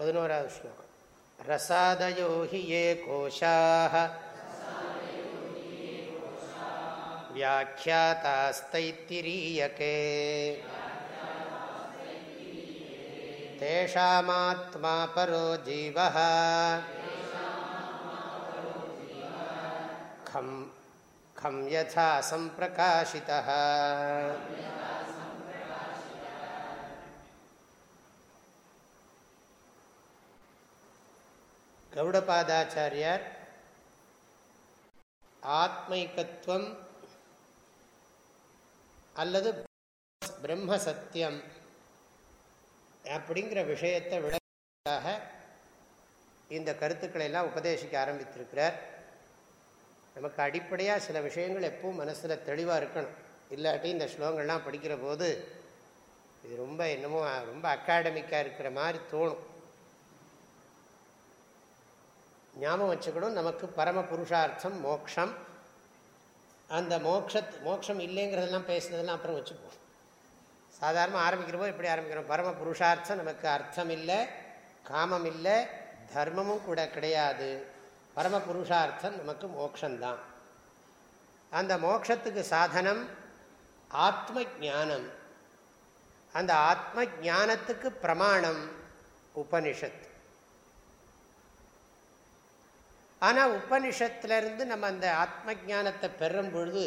பதினோராவது ஸ்லோகம் ரசாதயோ ஹி ஏ கோஷாः व्याख्यातास्तैत्तिरीयके तेषामात्मा परो जीवः खं खं यथा सम्प्रकाशितः கௌடபாதாச்சாரியார் ஆத்மைக்கத்துவம் அல்லது பிரம்ம சத்தியம் அப்படிங்கிற விஷயத்தை விளக்காக இந்த கருத்துக்களை எல்லாம் உபதேசிக்க ஆரம்பித்திருக்கிறார். நமக்கு அடிப்படையாக சில விஷயங்கள் எப்பவும் மனசில் தெளிவாக இருக்கணும். இல்லாட்டி இந்த ஸ்லோகங்கள்லாம் படிக்கிற போது இது ரொம்ப என்னமோ ரொம்ப அகாடமிக்காக இருக்கிற மாதிரி தோணும். ஞாபகம் வச்சுக்கணும். நமக்கு பரம புருஷார்த்தம் மோக்ஷம். அந்த மோக்ஷத் மோக்ஷம் இல்லைங்கிறதெல்லாம் பேசுனதெல்லாம் அப்புறம் வச்சுப்போம். சாதாரணமாக ஆரம்பிக்கிறப்போ எப்படி ஆரம்பிக்கிறோம்? பரம புருஷார்த்தம் நமக்கு அர்த்தம் இல்லை காமம் இல்லை தர்மமும் கூட கிடையாது. பரம புருஷார்த்தம் நமக்கு மோக்ஷந்தான். அந்த மோக்ஷத்துக்கு சாதனம் ஆத்ம ஜானம் அந்த ஆத்ம ஜானத்துக்கு பிரமாணம் உபனிஷத். ஆனால் உபனிஷத்துலேருந்து நம்ம அந்த ஆத்ம ஜானத்தை பெறும் பொழுது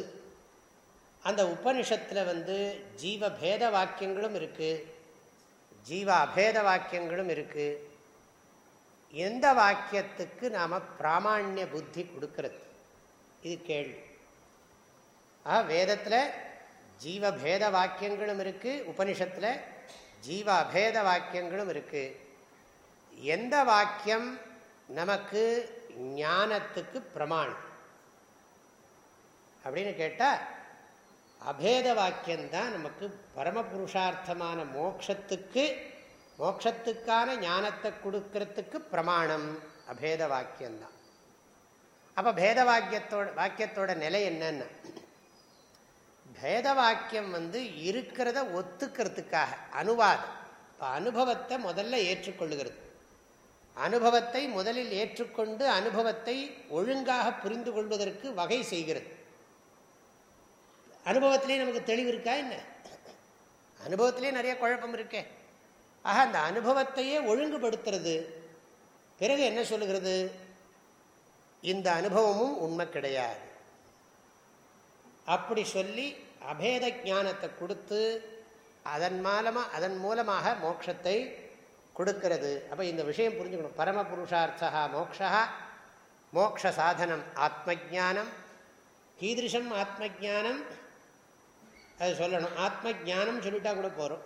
அந்த உபனிஷத்தில் வந்து ஜீவ பேத வாக்கியங்களும் இருக்குது ஜீவ அபேத வாக்கியங்களும் இருக்குது எந்த வாக்கியத்துக்கு நாம் பிராமான்ய புத்தி கொடுக்கறது? இது கேள்வி. ஆ வேதத்தில் ஜீவபேத வாக்கியங்களும் இருக்குது உபனிஷத்தில் ஜீவ அபேத வாக்கியங்களும் இருக்குது எந்த வாக்கியம் நமக்கு ஞானத்துக்கு பிரமாணம். அப்படின்னு கேட்டால் அபேத வாக்கியம்தான் நமக்கு பரம புருஷார்த்தமான மோக்ஷத்துக்கு மோக்ஷத்துக்கான ஞானத்தை கொடுக்கறதுக்கு பிரமாணம். அபேத வாக்கியம்தான். அப்போ பேத வாக்கியத்தோட வாக்கியத்தோட நிலை என்னன்னா பேத வாக்கியம் வந்து இருக்கிறத ஒத்துக்கிறதுக்காக அனுவாதம். இப்போ அனுபவத்தை முதல்ல ஏற்றுக்கொள்ளுகிறது. அனுபவத்தை முதலில் ஏற்றுக்கொண்டு அனுபவத்தை ஒழுங்காக புரிந்து கொள்வதற்கு வகை செய்கிறது. அனுபவத்திலே நமக்கு தெளிவு இருக்கா என்ன? அனுபவத்திலே நிறைய குழப்பம் இருக்கே. ஆக அந்த அனுபவத்தையே ஒழுங்குபடுத்துறது பிறகு என்ன சொல்லுகிறது? இந்த அனுபவமும் உண்மை கிடையாது. அப்படி சொல்லி அபேத ஞானத்தை கொடுத்து அதன் மூலமாக அதன் மூலமாக மோட்சத்தை கொடுக்கிறது. அப்போ இந்த விஷயம் புரிஞ்சுக்கணும். பரம புருஷார்த்தா மோக்ஷா மோக்ஷ சாதனம் ஆத்ம ஜானம் கீதிருஷம் ஆத்ம ஜானம் அது சொல்லணும். ஆத்ம ஜானம் சொல்லிட்டா கூட போகிறோம்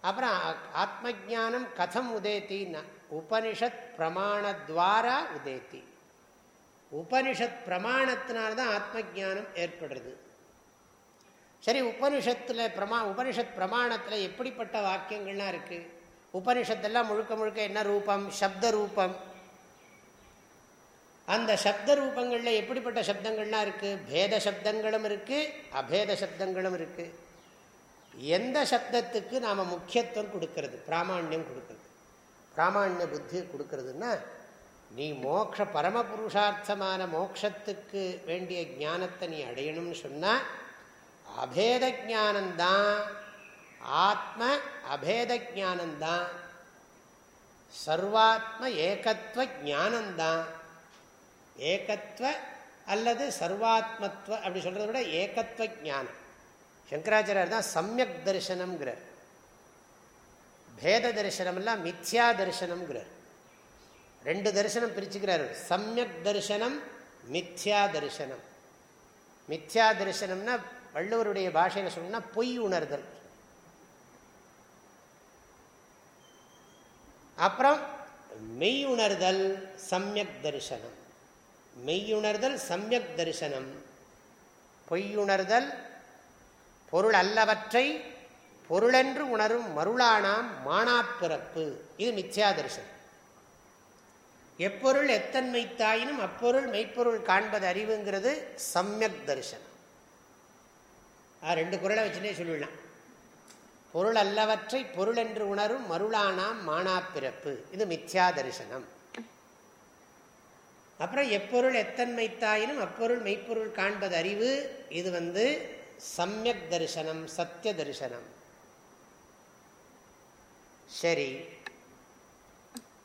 அப்புறம் ஆத்ம ஜானம் கதம் உதேத்தின்னா உபனிஷத் பிரமாணத்வாரா உதேத்தி. உபனிஷத் பிரமாணத்தினால்தான் ஆத்ம ஜானம் ஏற்படுறது. சரி உபனிஷத்தில் பிரமா உபனிஷத் பிரமாணத்தில் எப்படிப்பட்ட வாக்கியங்கள்லாம் இருக்குது உபனிஷத்தெல்லாம் முழுக்க முழுக்க என்ன ரூபம்? சப்த ரூபம் அந்த சப்த ரூபங்களில் எப்படிப்பட்ட சப்தங்கள்லாம் இருக்குது பேத சப்தங்களும் இருக்குது அபேத சப்தங்களும் இருக்குது எந்த சப்தத்துக்கு நாம் முக்கியத்துவம் கொடுக்கறது? பிராமான்யம் கொடுக்கறது. பிராமான்ய புத்தி கொடுக்கறதுன்னா நீ மோக்ஷ பரமபுருஷார்த்தமான மோக்ஷத்துக்கு வேண்டிய ஞானத்தை நீ அடையணும்னு சொன்னால் அபேத ஜானந்தான் ஆத்ம அபேத ஜானந்தான் சர்வாத்ம ஏகத்துவ ஜானந்தான். ஏகத்துவ அல்லது சர்வாத்மத்துவ அப்படி சொல்கிறத விட ஏகத்துவ ஜானம். சங்கராச்சாரியர் தான் சமயக் தரிசனம்ங்கிறார். பேத தரிசனம்லாம் மித்யா தரிசனம்ங்கிறார். ரெண்டு தரிசனம் பிரிச்சுக்கிறார் சமயக் தரிசனம் மித்யா தரிசனம். மித்யா தரிசனம்னா வள்ளுவருடைய பாஷையில் சொல்லணும்னா பொய் உணர்தல். அப்புறம் மெய்யுணர்தல் சமயக் தரிசனம். மெய்யுணர்தல் சமயக் தரிசனம். பொய்யுணர்தல் பொருள் அல்லவற்றை பொருளென்று உணரும் மருளானாம் மானாப்பிறப்பு. இது மித்யா தரிசனம். எப்பொருள் எத்தன்மை தாயினும் அப்பொருள் மெய்ப்பொருள் காண்பது அறிவுங்கிறது சமயக் தரிசனம். ரெண்டு குரலை வச்சுட்டே சொல்லிடலாம். பொருள் அல்லவற்றை பொருள் என்று உணரும் மருளானாம் மானா பிறப்பு இது மித்யா தரிசனம் அப்புறம் எப்பொருள் எத்தன்மை தாயினும் அப்பொருள் மெய்ப்பொருள் காண்பது அறிவு இது வந்து சமயக் தரிசனம் சத்திய தரிசனம். சரி.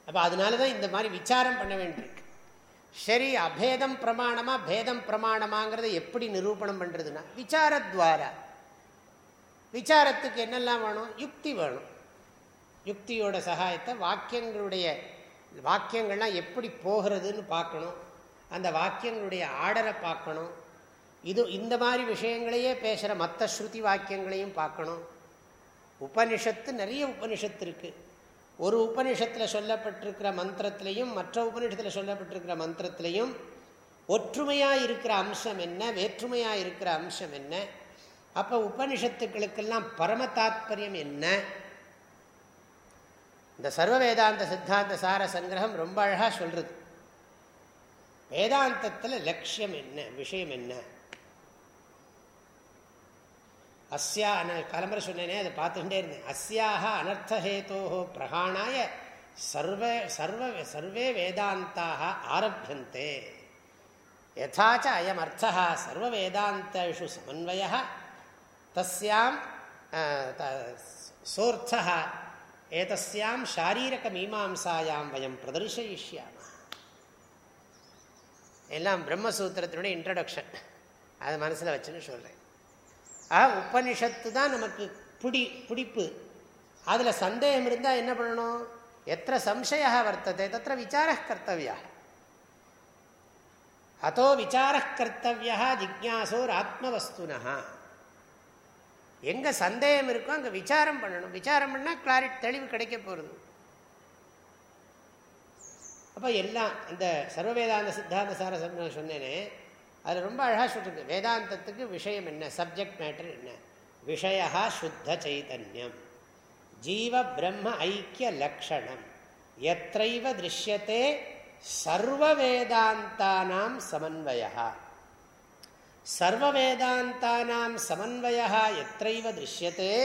அப்ப அதனாலதான் இந்த மாதிரி விசாரம் பண்ண வேண்டியிருக்கு. சரி அபேதம் பிரமாணமா பேதம் பிரமாணமாங்கிறத எப்படி நிரூபணம் பண்றதுன்னா விசாரத்வாரா. விசாரத்துக்கு என்னெல்லாம் வேணும்? யுக்தி வேணும். யுக்தியோட சகாயத்தை வாக்கியங்களுடைய வாக்கியங்கள்லாம் எப்படி போகிறதுன்னு பார்க்கணும். அந்த வாக்கியங்களுடைய ஆர்டரை பார்க்கணும். இது இந்த மாதிரி விஷயங்களையே பேசுகிற மற்ற ஸ்ருதி வாக்கியங்களையும் பார்க்கணும். உபனிஷத்து நிறைய உபனிஷத்து இருக்குது ஒரு உபனிஷத்தில் சொல்லப்பட்டிருக்கிற மந்திரத்திலையும் மற்ற உபனிஷத்தில் சொல்லப்பட்டிருக்கிற மந்திரத்திலையும் ஒற்றுமையாக இருக்கிற அம்சம் என்ன? வேற்றுமையாக இருக்கிற அம்சம் என்ன? அப்போ உபனிஷத்துக்களுக்கெல்லாம் பரம தாத்பரியம் என்ன? இந்த சர்வ வேதாந்த சித்தாந்த சார சங்கிரகம் ரொம்ப அழகாக சொல்கிறது வேதாந்தத்தில் லட்சியம் என்ன விஷயம் என்ன? அஸ்யா கலம்பரை சொன்னேனே அதை பார்த்துக்கிட்டே இருந்தேன். அஸ்யாக அனர்த்தஹேதோ பிரகாணாய சர்வ சர்வ சர்வே வேதாந்தாக ஆரம்பியந்தே யதாச்ச அயம் அர்த்தா சர்வ வேதாந்தேஷு சமன்வய தஸ்யாம் சோர்த்தா ஏதஸ்யாம் ஷாரீரக மீமாம்சாயாம் வயம் பிரதர்ஷயிஷ்யாம எல்லாம் பிரம்மசூத்திரத்தினுடைய இன்ட்ரடக்ஷன் அது மனசில் வச்சுன்னு சொல்கிறேன் ஆ உபனிஷத்து தான் நமக்கு பிடி பிடிப்பு அதில் சந்தேகம் இருந்தால் என்ன பண்ணணும் எத்த சம்சய வர்த்ததை தத்த விசார கர்த்தவியா அத்தோ விசார கர்த்தவியா ஜிக்யாசோர் ஆத்மவஸ்துனா எங்கே சந்தேகம் இருக்கோ அங்கே விசாரம் பண்ணணும். விசாரம் பண்ணால் கிளாரிட்டி தெளிவு கிடைக்க போகிறது அப்போ எல்லாம் இந்த சர்வவேதாந்த சித்தாந்த சார சொன்னேனே அது ரொம்ப அழகாக சொல்லிருக்கு. வேதாந்தத்துக்கு விஷயம் என்ன? சப்ஜெக்ட் மேட்டர் என்ன? விஷயா சுத்த சைதன்யம். ஜீவ பிரம்ம ஐக்கிய லக்ஷணம். எத்தைவ திருஷ்யத்தே சர்வ வேதாந்தானாம் சமன்வயா சர்வ வேதாந்தானாம் சமன்வயா எத்தைவ திருஷ்யத்தே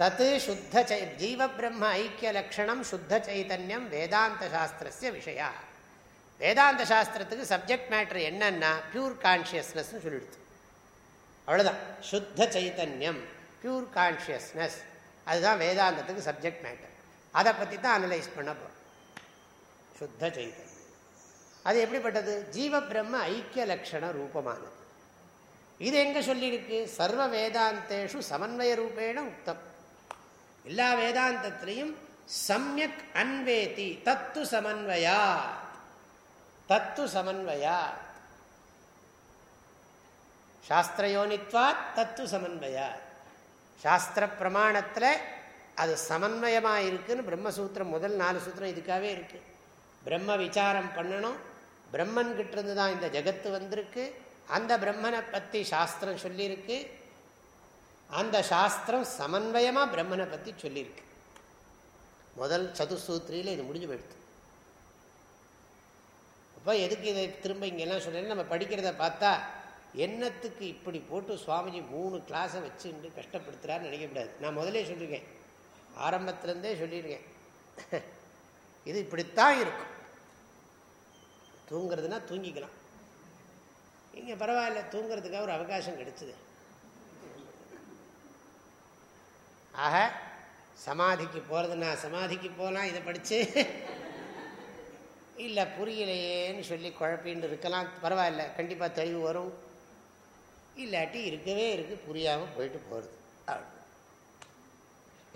தத்து சுத்த சை ஜீவபிரம்ம ஐக்கிய லக்ஷணம் சுத்த சைதன்யம் வேதாந்த சாஸ்திரஸ்ய விஷயா. வேதாந்த சாஸ்திரத்துக்கு சப்ஜெக்ட் மேட்ரு என்னன்னா பியூர் கான்சியஸ்னஸ்னு சொல்லிடுது. அவ்வளோதான் சுத்த சைத்தன்யம் பியூர் கான்ஷியஸ்னஸ் அதுதான் வேதாந்தத்துக்கு சப்ஜெக்ட் மேட்டர் அதை பற்றி தான் அனலைஸ் பண்ண போகிறோம் சுத்த சைத்தன்யம் அது எப்படிப்பட்டது? ஜீவ பிரம்ம ஐக்கிய லட்சண ரூபமானது. இது எங்கே சொல்லியிருக்கு? சர்வ வேதாந்தேஷு சமன்வய ரூபேண உத்தம் எல்லா வேதாந்தத்திலையும் சமயக் அன்வேதி தத்து சமன்வயா. தத்து சமன்வயா. சாஸ்திரயோனித்வா தத்து சமன்வயா. சாஸ்திர பிரமாணத்தில் அது சமன்வயமாக இருக்குதுன்னு பிரம்மசூத்திரம் முதல் நாலு சூத்திரம் இதுக்காகவே இருக்கு. பிரம்ம விசாரம் பண்ணணும் பிரம்மன்கிட்டிருந்து தான் இந்த ஜெகத்து வந்திருக்கு. அந்த பிரம்மனை பற்றி சாஸ்திரம் சொல்லியிருக்கு. அந்த சாஸ்திரம் சமன்வயமாக பிரம்மனை பற்றி சொல்லியிருக்கு. முதல் சதுசூத்திரியில் இது முடிஞ்சு போயிடுது. அப்போ எதுக்கு இதை திரும்ப இங்கெல்லாம் சொல்கிறேன் நம்ம படிக்கிறத பார்த்தா என்னத்துக்கு இப்படி போட்டு சுவாமிஜி மூணு கிளாஸை வச்சுட்டு கஷ்டப்படுத்துகிறாருன்னு நினைக்கக்கூடாது நான் முதலே சொல்லியிருக்கேன். ஆரம்பத்துலேருந்தே சொல்லியிருக்கேன். இது இப்படித்தான் இருக்கும். தூங்கிறதுனா தூங்கிக்கலாம். இங்கே பரவாயில்ல தூங்குறதுக்காக ஒரு அவகாசம் கிடைச்சிது. ஆக சமாதிக்கு போகிறதுனா சமாதிக்கு போகலாம் இதை படித்து இல்லை புரியலையேன்னு சொல்லி குழப்பின்னு இருக்கலாம். பரவாயில்ல கண்டிப்பாக தெளிவு வரும். இல்லாட்டி இருக்கவே இருக்குது புரியாமல் போயிட்டு போகிறது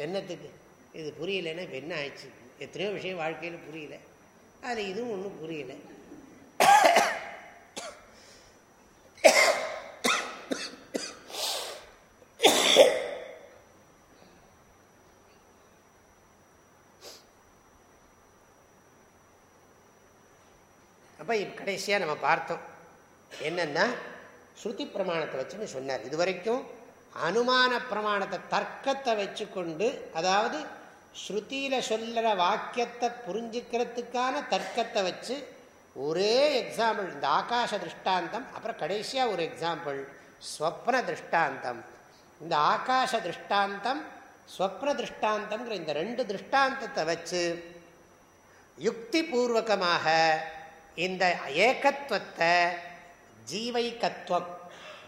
என்னத்துக்கு? இது புரியலைன்னா இப்போ என்ன ஆயிடுச்சு? எத்தனையோ விஷயம் வாழ்க்கையில் புரியல. அது இதுவும் ஒன்றும் புரியல. அப்போ கடைசியாக நம்ம பார்த்தோம். என்னென்னா ஸ்ருதி பிரமாணத்தை வச்சுன்னு சொன்னார். இது வரைக்கும் அனுமான பிரமாணத்தை தர்க்கத்தை வச்சு கொண்டு அதாவது ஸ்ருதியில் சொல்லுற வாக்கியத்தை புரிஞ்சுக்கிறதுக்கான தர்க்கத்தை வச்சு ஒரே எக்ஸாம்பிள் இந்த ஆகாச திருஷ்டாந்தம் அப்புறம் கடைசியாக ஒரு எக்ஸாம்பிள் ஸ்வப்ன திருஷ்டாந்தம். இந்த ஆகாச திருஷ்டாந்தம் ஸ்வப்ன திருஷ்டாந்தம்ங்கிற இந்த ரெண்டு திருஷ்டாந்தத்தை வச்சு யுக்தி பூர்வகமாக இந்த ஏகத்துவத்தை ஜீவைக்கத்துவம்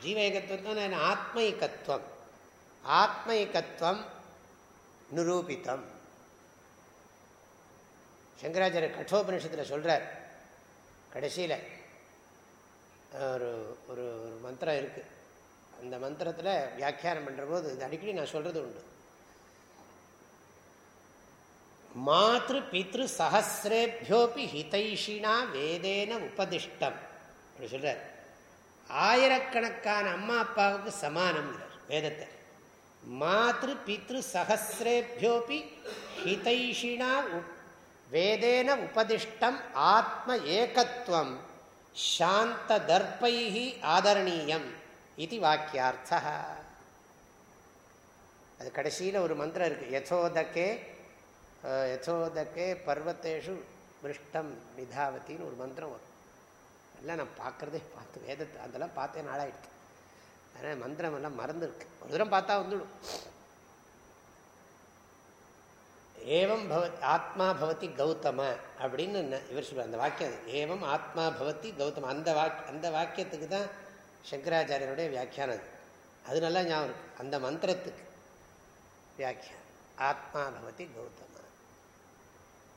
ஜீவைக்கத்துவம் ஆத்மைக்கத்துவம் ஆத்மைக்கத்துவம் நிரூபித்தம். சங்கராச்சாரிய கட்டோபனிஷத்தில் சொல்கிறார் கடைசியில் ஒரு ஒரு ஒரு மந்திரம் இருக்குது அந்த மந்திரத்தில் வியாக்கியானம் பண்ணுற போது இது அடிக்கடி நான் சொல்கிறது உண்டு. மாத்ரு பித்ரு சஹசிரேபியோபி ஹிதைஷினா வேதேன உபதிஷ்டம். அப்படி சொல்கிறார் ஆயிரக்கணக்கான அம்மா அப்பாவுக்கு சமானம் வேதத்தை. மாத்ரு பித்ரு சஹசிரேபியோபி ஹிதைஷினா வேதேன உபதிஷ்டம் ஆத்ம ஏகத்துவம் சாந்த தர்ப்பை ஆதரணீயம் இது வாக்கியார்த்தா அது கடைசியில் ஒரு மந்திரம் இருக்குது யசோதக்கே யசோதக்கே பர்வத்தேஷு மிருஷ்டம் நிதாவத்தின்னு ஒரு மந்திரம் வரும். எல்லாம் நான் பார்க்குறதே பார்த்து வேதத்தை அதெல்லாம் பார்த்தே நாளாயிடுது அதனால் மந்திரம் எல்லாம் மறந்துருக்கு. ஒரு தூரம் பார்த்தா வந்துடும். ஏவம் பவ ஆத்மா பவதி கௌதம அப்படின்னு இவர் சொல்லுவார் அந்த வாக்கியம் ஏவம் ஆத்மா பவதி கௌதம. அந்த வாக் அந்த வாக்கியத்துக்கு தான் சங்கராச்சாரியனுடைய வியாக்கியானம் அது. நல்லா ஞாபகம் அந்த மந்திரத்துக்கு வியாக்கியம் ஆத்மா பவதி கௌதம.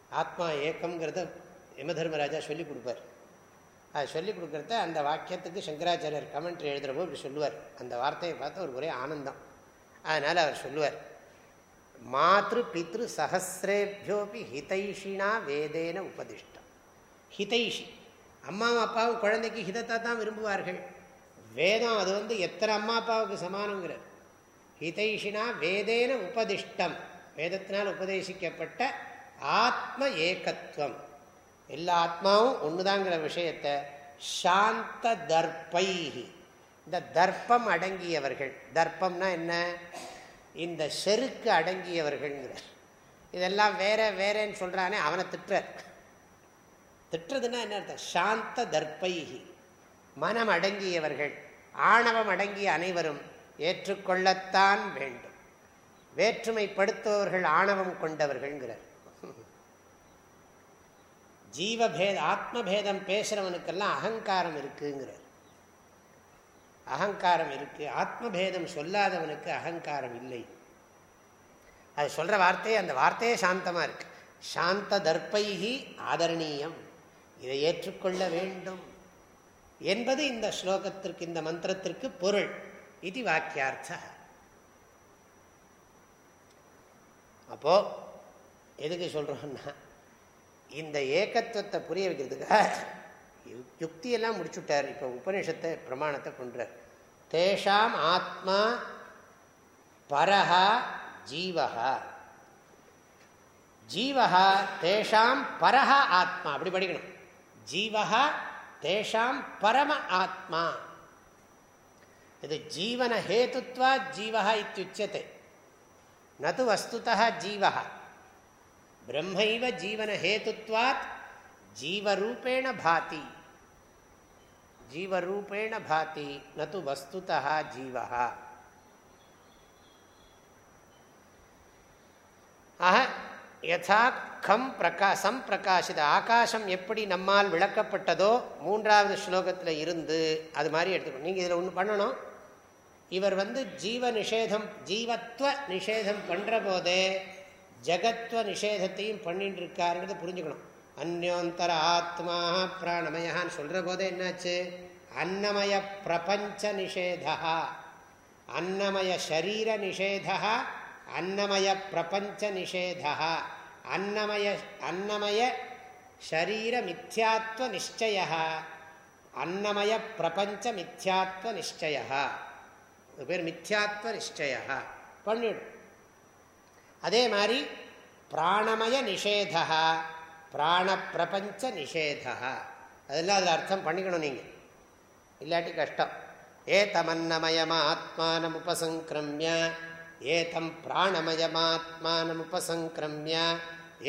ஆத்மா ஏக்கம்ங்கிறத யமதர்மராஜா சொல்லி கொடுப்பார். அது சொல்லிக் கொடுக்குறத அந்த வாக்கியத்துக்கு சங்கராச்சாரியர் கமெண்ட்ரி எழுதுகிறப்போ இப்படி சொல்லுவார். அந்த வார்த்தையை பார்த்து ஒரு ஒரே ஆனந்தம். அதனால் அவர் சொல்லுவார். மாத்ரு பித்ரு சஹசிரேபியோபி ஹிதைஷினா வேதேன உபதிஷ்டம். ஹிதைஷி. அம்மாவும் அப்பாவும் குழந்தைக்கு ஹிதத்தை தான் விரும்புவார்கள். வேதம் அது வந்து எத்தனை அம்மா அப்பாவுக்கு சமானங்கிறது ஹிதைஷினா வேதேன உபதிஷ்டம். வேதத்தினால் உபதேசிக்கப்பட்ட ஆத்ம ஏகத்துவம் எல்லா ஆத்மாவும் ஒன்றுதாங்கிற விஷயத்தை சாந்த தர்ப்பைஹி. இந்த தர்ப்பம் அடங்கியவர்கள். தர்ப்பம்னா என்ன? இந்த செருக்கு அடங்கியவர்கள்ங்கிறார். இதெல்லாம் வேற வேறேன்னு சொல்கிறானே அவனை திட்டுற திட்டுறதுன்னா என்ன அர்த்தம்? சாந்த தர்ப்பைகி மனம் அடங்கியவர்கள் ஆணவம் அடங்கிய அனைவரும் ஏற்றுக்கொள்ளத்தான் வேண்டும். வேற்றுமைப்படுத்துபவர்கள் ஆணவம் கொண்டவர்கள்ங்கிறார். ஜீவபேத ஆத்மபேதம் பேசுறவனுக்கெல்லாம் அகங்காரம் இருக்குங்கிறார். அகங்காரம் இருக்கு. ஆத்மபேதம் சொல்லாதவனுக்கு அகங்காரம் இல்லை. அது சொல்ற வார்த்தையே அந்த வார்த்தையே சாந்தமா இருக்கு. சாந்த தர்ப்பைகி ஆதரணீயம். இதை ஏற்றுக்கொள்ள வேண்டும். என்பது இந்த ஸ்லோகத்திற்கு இந்த மந்திரத்திற்கு பொருள். இது வாக்கியார்த்த. அப்போ எதுக்கு சொல்றோம்னா இந்த ஏகத்துவத்தை புரிய வைக்கிறதுக்காக யுக்தியெல்லாம் முடிச்சுட்டார். இப்போ உபநிஷத்தை பிரமாணத்தை கொண்டார் தேஷாம் ஆத்மா பரஹா ஜீவகா ஜீவகா தேஷாம் பரஹா ஆத்மா. அப்படி படிக்கணும். ஜீவகா தேஷாம் பரம ஆத்மா. இது ஜீவன ஹேத்துவா ஜீவகா இத்தியுச்சத்தை நது வஸ்துதா ஜீவகா பிரம்மைவ ஜீவன ஹேத்துவாத் ஜீவரூபேண பாதி. ஜீவரூபேண பாதி நது வஸ்துதா ஜீவா ஆக யதா கம் பிரகா சம்பிரகாசித ஆகாசம் எப்படி நம்மால் விளக்கப்பட்டதோ மூன்றாவது ஸ்லோகத்தில் இருந்து அது மாதிரி எடுத்துக்கணும். நீங்கள் இதில் ஒன்று பண்ணணும். இவர் வந்து ஜீவ நிஷேதம் ஜீவத்வ நிஷேதம் பண்ணுற போதே ஜகத்வ நிஷேதத்தையும் பண்ணிட்டு இருக்காருங்கிறத புரிஞ்சுக்கணும். அந்யோந்தர ஆத்மா பிராணமயான்னு சொல்கிற போதே என்னாச்சு? அன்னமய பிரபஞ்ச நிஷேதா. அன்னமய ஷரீர நிஷேதா. அன்னமய பிரபஞ்ச நிஷேதா. அன்னமய அன்னமய ஷரீர மித்யாத்வ நிச்சய அன்னமய பிரபஞ்ச மித்யாத்வ நிச்சய பேர் மித்யாத்வ நிச்சய பண்ணிடும் அதே மாதிரி பிராணமய நிஷேதா. பிராண பிரபஞ்ச நிஷேதா அதெல்லாம் அதில் அர்த்தம் பண்ணிக்கணும் நீங்கள் இல்லாட்டி கஷ்டம். ஏதமன்னமயமாத்மானம் உபசங்கிரமிய ஏதம் பிராணமயமாத்மானம் உபசங்கிரமிய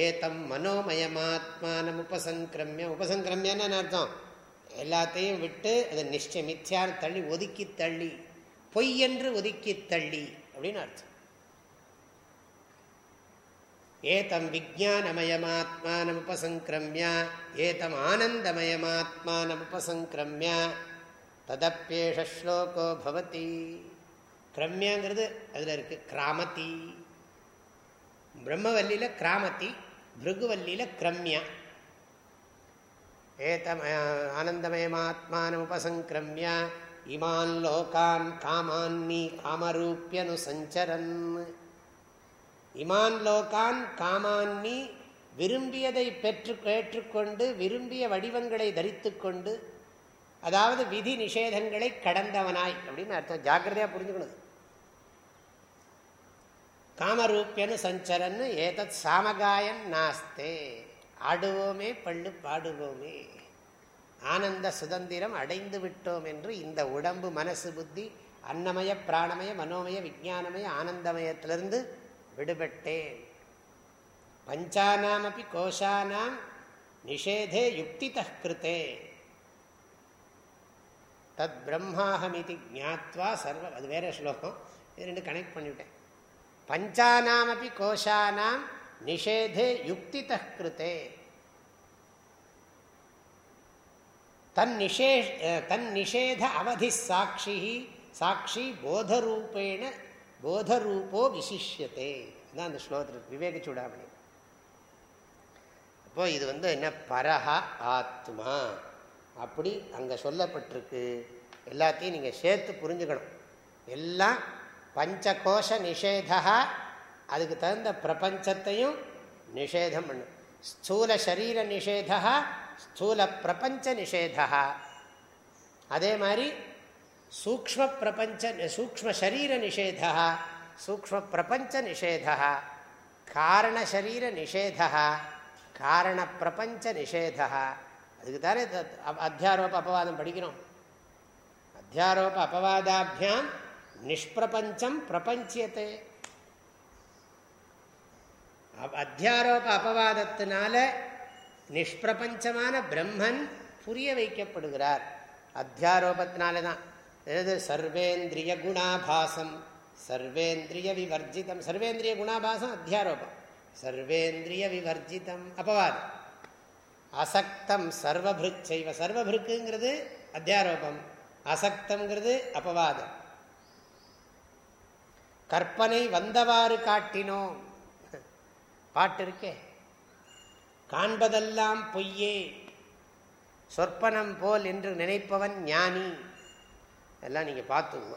ஏதம் மனோமயமாத்மானம் உபசங்கிரமிய உபசங்கிரமியன்னு அர்த்தம்? எல்லாத்தையும் விட்டு அதை நிச்சயம் மித்யான்னு தள்ளி ஒதுக்கி தள்ளி பொய் என்று ஒதுக்கி தள்ளி அப்படின்னு அர்த்தம். ஏதம் விஜானமயமாத்மானமுபசங்கிரமிய ஏதம் ஆனந்தமயமாத்மானமுபசங்கிரமிய ததப்பேஷ ஸ்லோகோ பவதி. கிரமியாங்கிறது அதில் இருக்கு கிராமதி பிரம்மவல்லியில் கிராமதி பிருகுவல்லியில் கிரமியா. ஏதம் ஆனந்தமயமாத்மானமுபசங்கிரமிய இமான் லோகான் காமான்னி காமரூப்பியனு சஞ்சரன் இமான் லோகான் காமான்னி விரும்பியதை பெற்று கேட்டுக்கொண்டு விரும்பிய வடிவங்களை தரித்து கொண்டு அதாவது விதி நிஷேதங்களை கடந்தவனாய் அப்படின்னு அர்த்தம். ஜாக்கிரதையாக புரிஞ்சுக்கணும். காமரூப்பியனு சஞ்சரன்னு ஏதத் சாமகாயன் நாஸ்தே. ஆடுவோமே பள்ளு பாடுவோமே. ஆனந்த சுதந்திரம் அடைந்து விட்டோம் என்று இந்த உடம்பு மனசு புத்தி அன்னமய பிராணமய மனோமய விஜானமய ஆனந்தமயத்திலிருந்து விடுபட்டேன். பஞ்சானாமப்பி கோஷானாம் நிஷேதே யுக்தி கிருத்தே. தத் பிரம்மாஹமிதி ஜாத்வா சர்வ அது வேற ஸ்லோகம். இது ரெண்டு கனெக்ட் பண்ணிவிட்டேன். பஞ்சானாமப்பி கோஷானாம் நிஷேதே யுக்தி கிருத்தே. தன் நிஷே தன் நிஷேத அவதி சாட்சி சாட்சி போதரூபேண போதரூபோ விசிஷ்யத்தே தான் அந்த ஸ்லோகத்தில் விவேக சூடாமணி. அப்போ இது வந்து என்ன? பரஹா ஆத்மா. அப்படி அங்கே சொல்லப்பட்டிருக்கு. எல்லாத்தையும் நீங்கள் சேர்த்து புரிஞ்சுக்கணும். எல்லாம் பஞ்சகோஷ நிஷேதா அதுக்கு தகுந்த பிரபஞ்சத்தையும் நிஷேதம் பண்ணு. ஸ்தூல சரீர நிஷேதா ஸ்தூல பிரபஞ்ச நிஷேதா அதே மாதிரி சூக்ம பிரபஞ்ச சூக்ம சரீர நிஷேதா சூக்ம பிரபஞ்ச நிஷேதா காரணசரீர நிஷேதா காரண பிரபஞ்ச நிஷேதா அதுக்கு தானே அத்தியாரோப அபவாதம் படிக்கிறோம். அத்தியாரோப அபவாதாபியாம் நிஷ்பிரபஞ்சம் பிரபஞ்சியத்தை அத்தியாரோப அபவாதத்தினால நிஷ்பிரபஞ்சமான பிரம்மன் புரிய வைக்கப்படுகிறார். அத்தியாரோபத்தினால தான் எது சர்வேந்திரிய குணாபாசம் சர்வேந்திரிய விவர்ஜிதம் சர்வேந்திரிய குணாபாசம் அத்தியாரோபம். சர்வேந்திரிய விவர்ஜிதம் அபவாதம். அசக்தம் சர்வபிருக் செய்வ சர்வபிருக்குங்கிறது அத்தியாரோபம். அசக்தங்கிறது அப்பவாதம் கற்பனை வந்தவாறு காட்டினோம். பாட்டு இருக்கே. காண்பதெல்லாம் பொய்யே. சொற்பனம் போல் என்று நினைப்பவன் ஞானி. எல்லாம் நீங்கள் பார்த்துங்க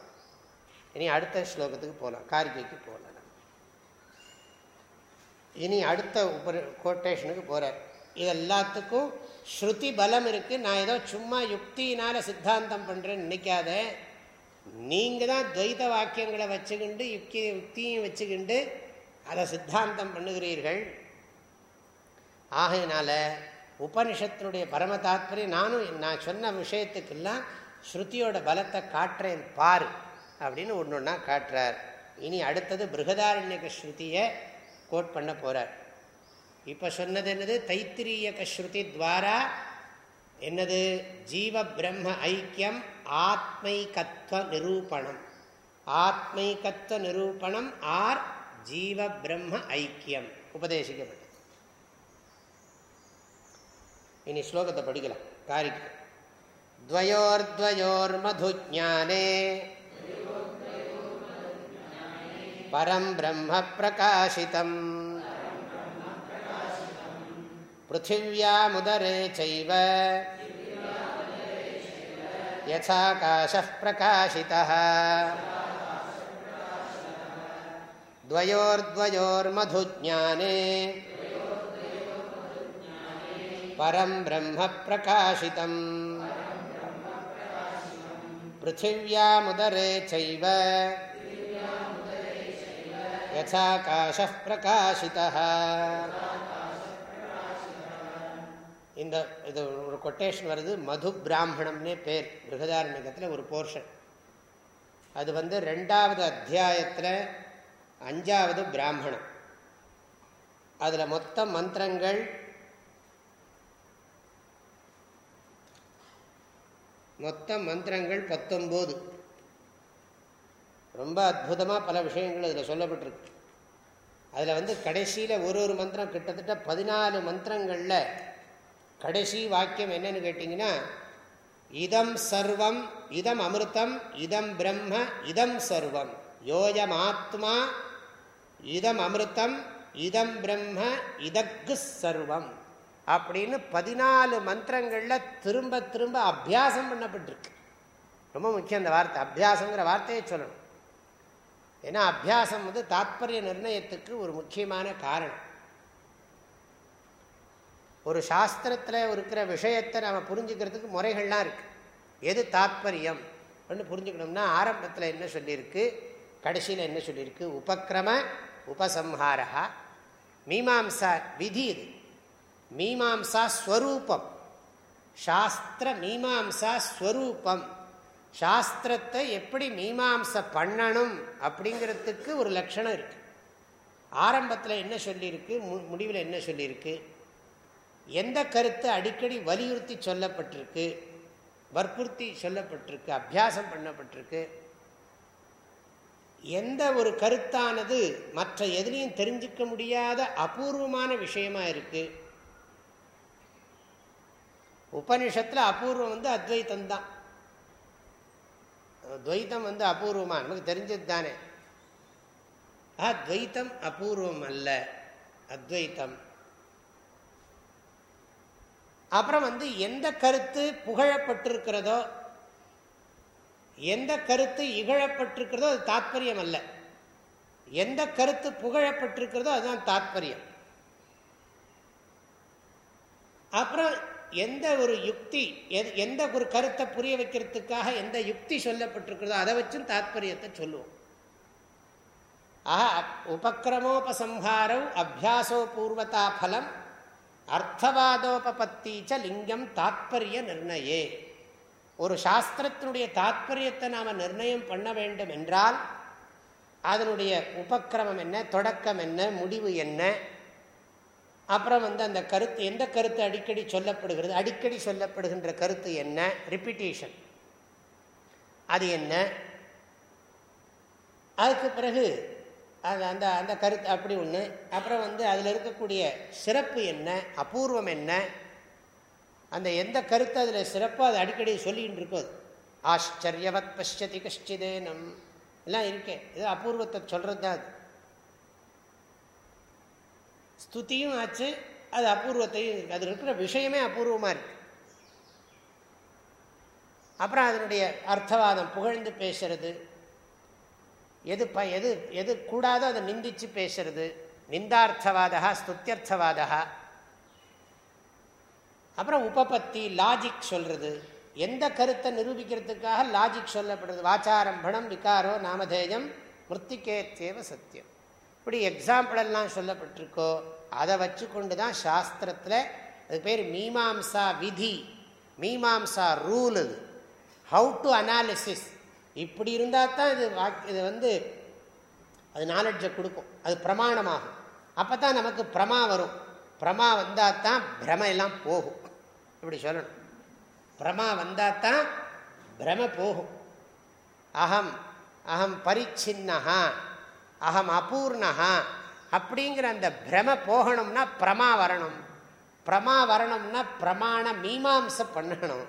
இனி அடுத்த ஸ்லோகத்துக்கு போகலாம் கார்கிக்கு போகலாம் இனி அடுத்த உபரி கோட்டேஷனுக்கு போகிறார் இது எல்லாத்துக்கும் ஸ்ருதி பலம் இருக்குது நான் ஏதோ சும்மா யுக்தியினால் சித்தாந்தம் பண்ணுறேன்னு நினைக்காத. நீங்கள் தான் துவைத வாக்கியங்களை வச்சுக்கிண்டு யுக்தி யுக்தியும் வச்சுக்கிண்டு அதை சித்தாந்தம் பண்ணுகிறீர்கள். ஆகையினால உபனிஷத்தினுடைய பரம தாத்பரியம் நானும் நான் சொன்ன விஷயத்துக்கெல்லாம் ஸ்ருதியோட பலத்தை காட்டுறேன் பாரு அப்படின்னு ஒன்று ஒன்றா காட்டுறார். இனி அடுத்தது பிருகதாரண்யக ஸ்ருதியை கோட் பண்ண போகிறார் இப்போ சொன்னது என்னது? தைத்திரியக ஸ்ருதி துவாரா என்னது? ஜீவ பிரம்ம ஐக்கியம் ஆத்மைகத்துவ நிரூபணம். ஆத்மைகத்துவ நிரூபணம் ஆர் ஜீவ பிரம்ம ஐக்கியம். உபதேசிக்கப்பட்டது. இனி ஸ்லோகத்தை படிக்கலாம். காரிக்கு. द्वयोर्द्वयोर्मधुज्ञाने परं ब्रह्म प्रकाशितम् पृथिव्यामुदरे चैव यथाकाशः प्रकाशितः द्वयोर्द्वयोर्मधुज्ञाने परं ब्रह्म प्रकाशितम् पृथिव्यामुदरे चैव यथाकाशः प्रकाशितः இந்த இது ஒரு கொட்டேஷன் வருது மது பிராமணம்னே பேர் பிருகதாரண்யத்தில் ஒரு போர்ஷன் அது வந்து ரெண்டாவது அத்தியாயத்தில் அஞ்சாவது பிராமணம் அதில் மொத்த மந்திரங்கள் மொத்த மந்திரங்கள் பத்தொம்போது ரொம்ப அற்புதமாக பல விஷயங்கள் இதில் சொல்லப்பட்டிருக்கு. அதில் வந்து கடைசியில் ஒரு ஒரு மந்திரம் கிட்டத்தட்ட பதினாலு மந்திரங்களில் கடைசி வாக்கியம் என்னன்னு கேட்டிங்கன்னா இதம் சர்வம் இதம் அமிர்தம் இதம் பிரம்ம இதம் சர்வம். யோயம் ஆத்மா இதம் அமிர்தம் இதம் பிரம்ம இதக்கு சர்வம். அப்படின்னு பதினாலு மந்திரங்களில் திரும்ப திரும்ப அபியாசம் பண்ணப்பட்டிருக்கு. ரொம்ப முக்கியம் அந்த வார்த்தை. அபியாசங்கிற வார்த்தையை சொல்லணும். ஏன்னா அபியாசம் வந்து தாத்பரிய நிர்ணயத்துக்கு ஒரு முக்கியமான காரணம். ஒரு சாஸ்திரத்தில் இருக்கிற விஷயத்தை நம்ம புரிஞ்சுக்கிறதுக்கு முறைகள்லாம் இருக்குது எது தாத்பரியம்? புரிஞ்சுக்கணும்னா ஆரம்பத்தில் என்ன சொல்லியிருக்கு? கடைசியில் என்ன சொல்லியிருக்கு? உபக்கிரம உபசம்ஹாரா மீமாம்சா விதி இது. மீமாம்சா ஸ்வரூபம். சாஸ்திர மீமாம்சா ஸ்வரூபம். சாஸ்திரத்தை எப்படி மீமாம்சை பண்ணணும் அப்படிங்கிறதுக்கு ஒரு லட்சணம் இருக்கு. ஆரம்பத்தில் என்ன சொல்லியிருக்கு? முடிவில் என்ன சொல்லியிருக்கு? எந்த கருத்தை அடிக்கடி வலியுறுத்தி சொல்லப்பட்டிருக்கு? வற்புறுத்தி சொல்லப்பட்டிருக்கு? அபியாசம் பண்ணப்பட்டிருக்கு? எந்த ஒரு கருத்தானது மற்ற எதுலையும் தெரிஞ்சுக்க முடியாத அபூர்வமான விஷயமா இருக்குது உபனிஷத்தில் அபூர்வம் வந்து அத்வைத்தம் தான் துவைத்தம் வந்து அபூர்வமாக நமக்கு தெரிஞ்சது தானே. துவைத்தம் அபூர்வம் அல்ல. அத்வைத்தம். அப்புறம் வந்து எந்த கருத்து புகழப்பட்டிருக்கிறதோ எந்த கருத்து இகழப்பட்டிருக்கிறதோ அது தாத்பரியம் அல்ல. எந்த கருத்து புகழப்பட்டிருக்கிறதோ அதுதான் தாத்பரியம். அப்புறம் எந்த ஒரு யுக்தி எந்த ஒரு கருத்தை புரிய வைக்கிறதுக்காக எந்த யுக்தி சொல்லப்பட்டிருக்கிறதோ அதை வச்சும் தாத்பரியத்தை சொல்லுவோம். ஆஹா உபக்கிரமோபசம்ஹாரவ் அபியாசோ பூர்வதா பலம் அர்த்தவாதோபத்தீச்ச லிங்கம் தாத்பரிய நிர்ணயே. ஒரு சாஸ்திரத்தினுடைய தாத்பரியத்தை நாம் நிர்ணயம் பண்ண வேண்டும் என்றால் அதனுடைய உபக்கிரமம் என்ன தொடக்கம் என்ன முடிவு என்ன அப்புறம் வந்து அந்த கருத்து எந்த கருத்து அடிக்கடி சொல்லப்படுகிறது? அடிக்கடி சொல்லப்படுகின்ற கருத்து என்ன? ரிப்பிட்டேஷன் அது என்ன? அதுக்கு பிறகு அது அந்த அந்த கருத்து அப்படி ஒன்று அப்புறம் வந்து அதில் இருக்கக்கூடிய சிறப்பு என்ன? அபூர்வம் என்ன? அந்த எந்த கருத்து அதில் சிறப்பாக அது அடிக்கடி சொல்லிகிட்டு அது. ஆச்சரியவத் பஷ்யதி கஷ்டிதேனம். எல்லாம் இருக்கேன் இது அபூர்வத்தை சொல்கிறது தான் அது. ஸ்துதியும் ஆச்சு அது அபூர்வத்தையும் அது இருக்கிற விஷயமே அபூர்வமாக இருக்கு. அப்புறம் அதனுடைய அர்த்தவாதம் புகழ்ந்து பேசுறது. எது ப எது எது கூடாதோ அதை நிந்திச்சு பேசுறது. நிந்தார்த்தவாதா ஸ்துத்தியர்த்தவாதா அப்புறம் உபபத்தி லாஜிக் சொல்றது. எந்த கருத்தை நிரூபிக்கிறதுக்காக லாஜிக் சொல்லப்படுறது வாச்சாரம்பணம் விகாரோ நாமதேயம் மிருத்திகேத்தேவ சத்தியம். இப்படி எக்ஸாம்பிளெல்லாம் சொல்லப்பட்டிருக்கோ அதை வச்சு கொண்டு தான் சாஸ்திரத்தில் அது பேர் மீமாம்சா விதி மீமாம்சா ரூல் இது ஹவு டு அனாலிசிஸ் இப்படி இருந்தால் தான் இது இது வந்து அது நாலெட்ஜை கொடுக்கும். அது பிரமாணமாகும். அப்போ தான் நமக்கு பிரமா வரும். பிரமா வந்தால் தான் பிரம எல்லாம் போகும். இப்படி சொல்லணும். பிரமா வந்தால் தான் பிரம போகும். அகம் அகம் பரிச்சின்னஹா. அகம் அபூர்ணஹா அப்படிங்கிற அந்த பிரம போகணும்னா பிரமா வரணும் பிரமா வரணும்னா பிரமாண மீமாம்ச பண்ணணும்.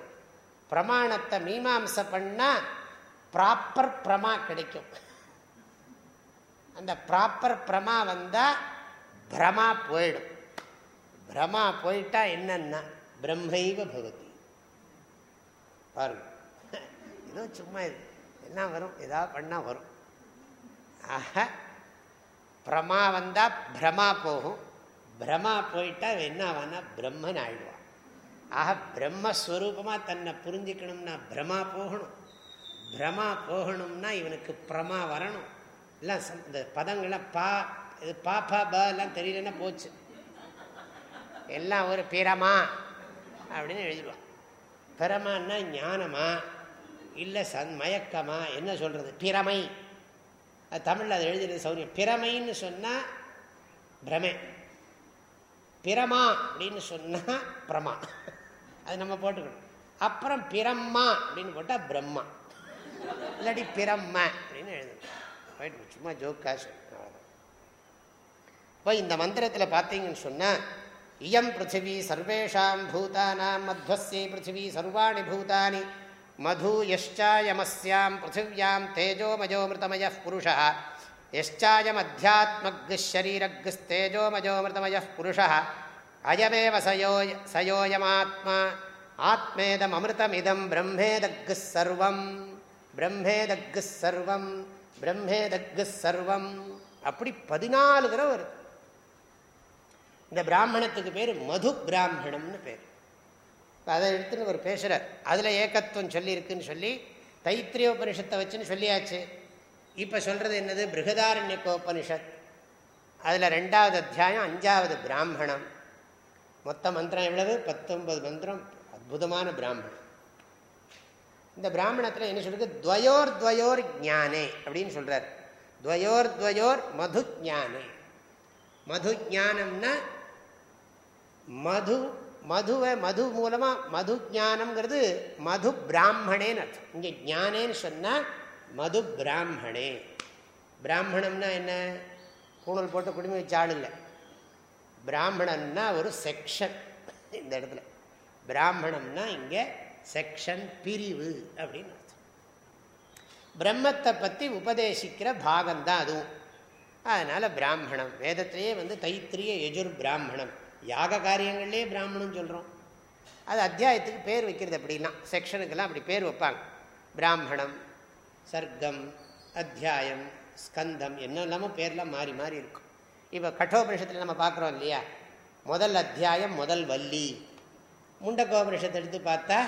பிரமாணத்தை மீமாம்ச பண்ணால் ப்ராப்பர் பிரமா கிடைக்கும். அந்த ப்ராப்பர் பிரமா வந்தால் பிரமா போயிடும். பிரமா போயிட்டா என்னன்னா பிரம்மைவ பகவதி பாருங்க. ஏதோ சும்மா இது. என்ன வரும்? ஏதாவது பண்ணால் வரும். ஆக பிரமா வந்தால் பிரமா போகும். பிரமா போயிட்டா என்ன ஆவானா பிரம்மன் ஆயிடுவான். ஆக பிரம்மஸ்வரூபமாக தன்னை புரிஞ்சுக்கணும்னா பிரமா போகணும். பிரமா போகணும்னா இவனுக்கு பிரமா வரணும். எல்லாம் இந்த பதங்கள்லாம் பா இது பாப்பா ப எல்லாம் தெரியலன்னா போச்சு. எல்லாம் ஒரு பிரமா அப்படின்னு எழுதிடுவான். பிரமான்னா ஞானமா இல்லை சந் மயக்கமா என்ன சொல்கிறது பிரமை. தமிழில் அதை எழுதுறது சௌரியம். பிரமைன்னு சொன்னால் பிரமே. பிரமா அப்படின்னு சொன்னால் பிரமா. அது நம்ம போட்டுக்கணும். அப்புறம் பிரம்மா அப்படின்னு போட்டால் பிரம்மா. இல்லாட்டி பிரம்ம அப்படின்னு எழுதணும் சும்மா ஜோக்காசு இப்போ இந்த மந்திரத்தில் பார்த்தீங்கன்னு சொன்னால் இயம் பிருத்திவி சர்வேஷாம் பூதானாம் மத்வசியை பிருத்திவி சர்வாணி பூதானி மது யஷ்சாயமஸ்யாம் பிருத்திவியாம் தேஜோமஜோமிருதமய புருஷ யஷ்சாயம் அத்தியாத்மக்ஷரீரக்ஸ்தேஜோமஜோமிருதமய புருஷ அயமேவ சயோ சயோயமாத்மா ஆத்மேதம் அமிர்தமிதம் பிரம்மேதக்கு சர்வம் பிரம்மேதக்கு சர்வம் பிரம்மேதக்கு சர்வம் அப்படி பதினாலு தடவை வருது. இந்த பிராமணத்துக்கு பேர் மது பிராமணம்னு பேர். அதை எடுத்துன்னு ஒரு பேசுகிறார் அதில் ஏகத்துவம் சொல்லியிருக்குன்னு சொல்லி தைத்திரிய உபனிஷத்தை வச்சுன்னு சொல்லியாச்சு. இப்போ சொல்கிறது என்னது? பிருகதாரண்யக்கோபனிஷத். அதில் ரெண்டாவது அத்தியாயம் அஞ்சாவது பிராமணம். மொத்த மந்திரம் எவ்வளவு? பத்தொன்பது மந்திரம். அற்புதமான பிராமணம். இந்த பிராமணத்தில் என்ன சொல்றது? துவயோர் துவயோர் ஜானே அப்படின்னு சொல்கிறார் துவயோர் துவயோர் மது ஜானே மது ஜானம்னா மது மதுவை மது மூலமாக மது ஜானம்ங்கிறது மது பிராமணேன்னு அர்த்தம். இங்கே ஜானேன்னு சொன்னால் மது பிராமணே. பிராமணம்னா என்ன? கூணல் போட்டு குடும்பம் வச்ச ஆள் இல்லை. பிராமணன்னா ஒரு செக்ஷன் இந்த இடத்துல. பிராமணம்னா இங்கே செக்ஷன் பிரிவு அப்படின்னு அர்த்தம். பிரம்மத்தை பற்றி உபதேசிக்கிற பாகம்தான் அதுவும். அதனால் பிராமணம். வேதத்திலேயே வந்து தைத்திரிய எஜுர் பிராமணம். யாக காரியங்கள்லேயே பிராமணம் சொல்கிறோம் அது அத்தியாயத்துக்கு பேர் வைக்கிறது அப்படின்னா செக்ஷனுக்கெல்லாம் அப்படி பேர் வைப்பாங்க. பிராமணம் சர்க்கம் அத்தியாயம் ஸ்கந்தம் என்னெல்லாமோ பேர்லாம் மாறி மாறி இருக்கும். இப்போ கட்டோபனிஷத்தில் நம்ம பார்க்குறோம் இல்லையா? முதல் அத்தியாயம் முதல் வள்ளி. முண்டகோபனிஷத்தை எடுத்து பார்த்தா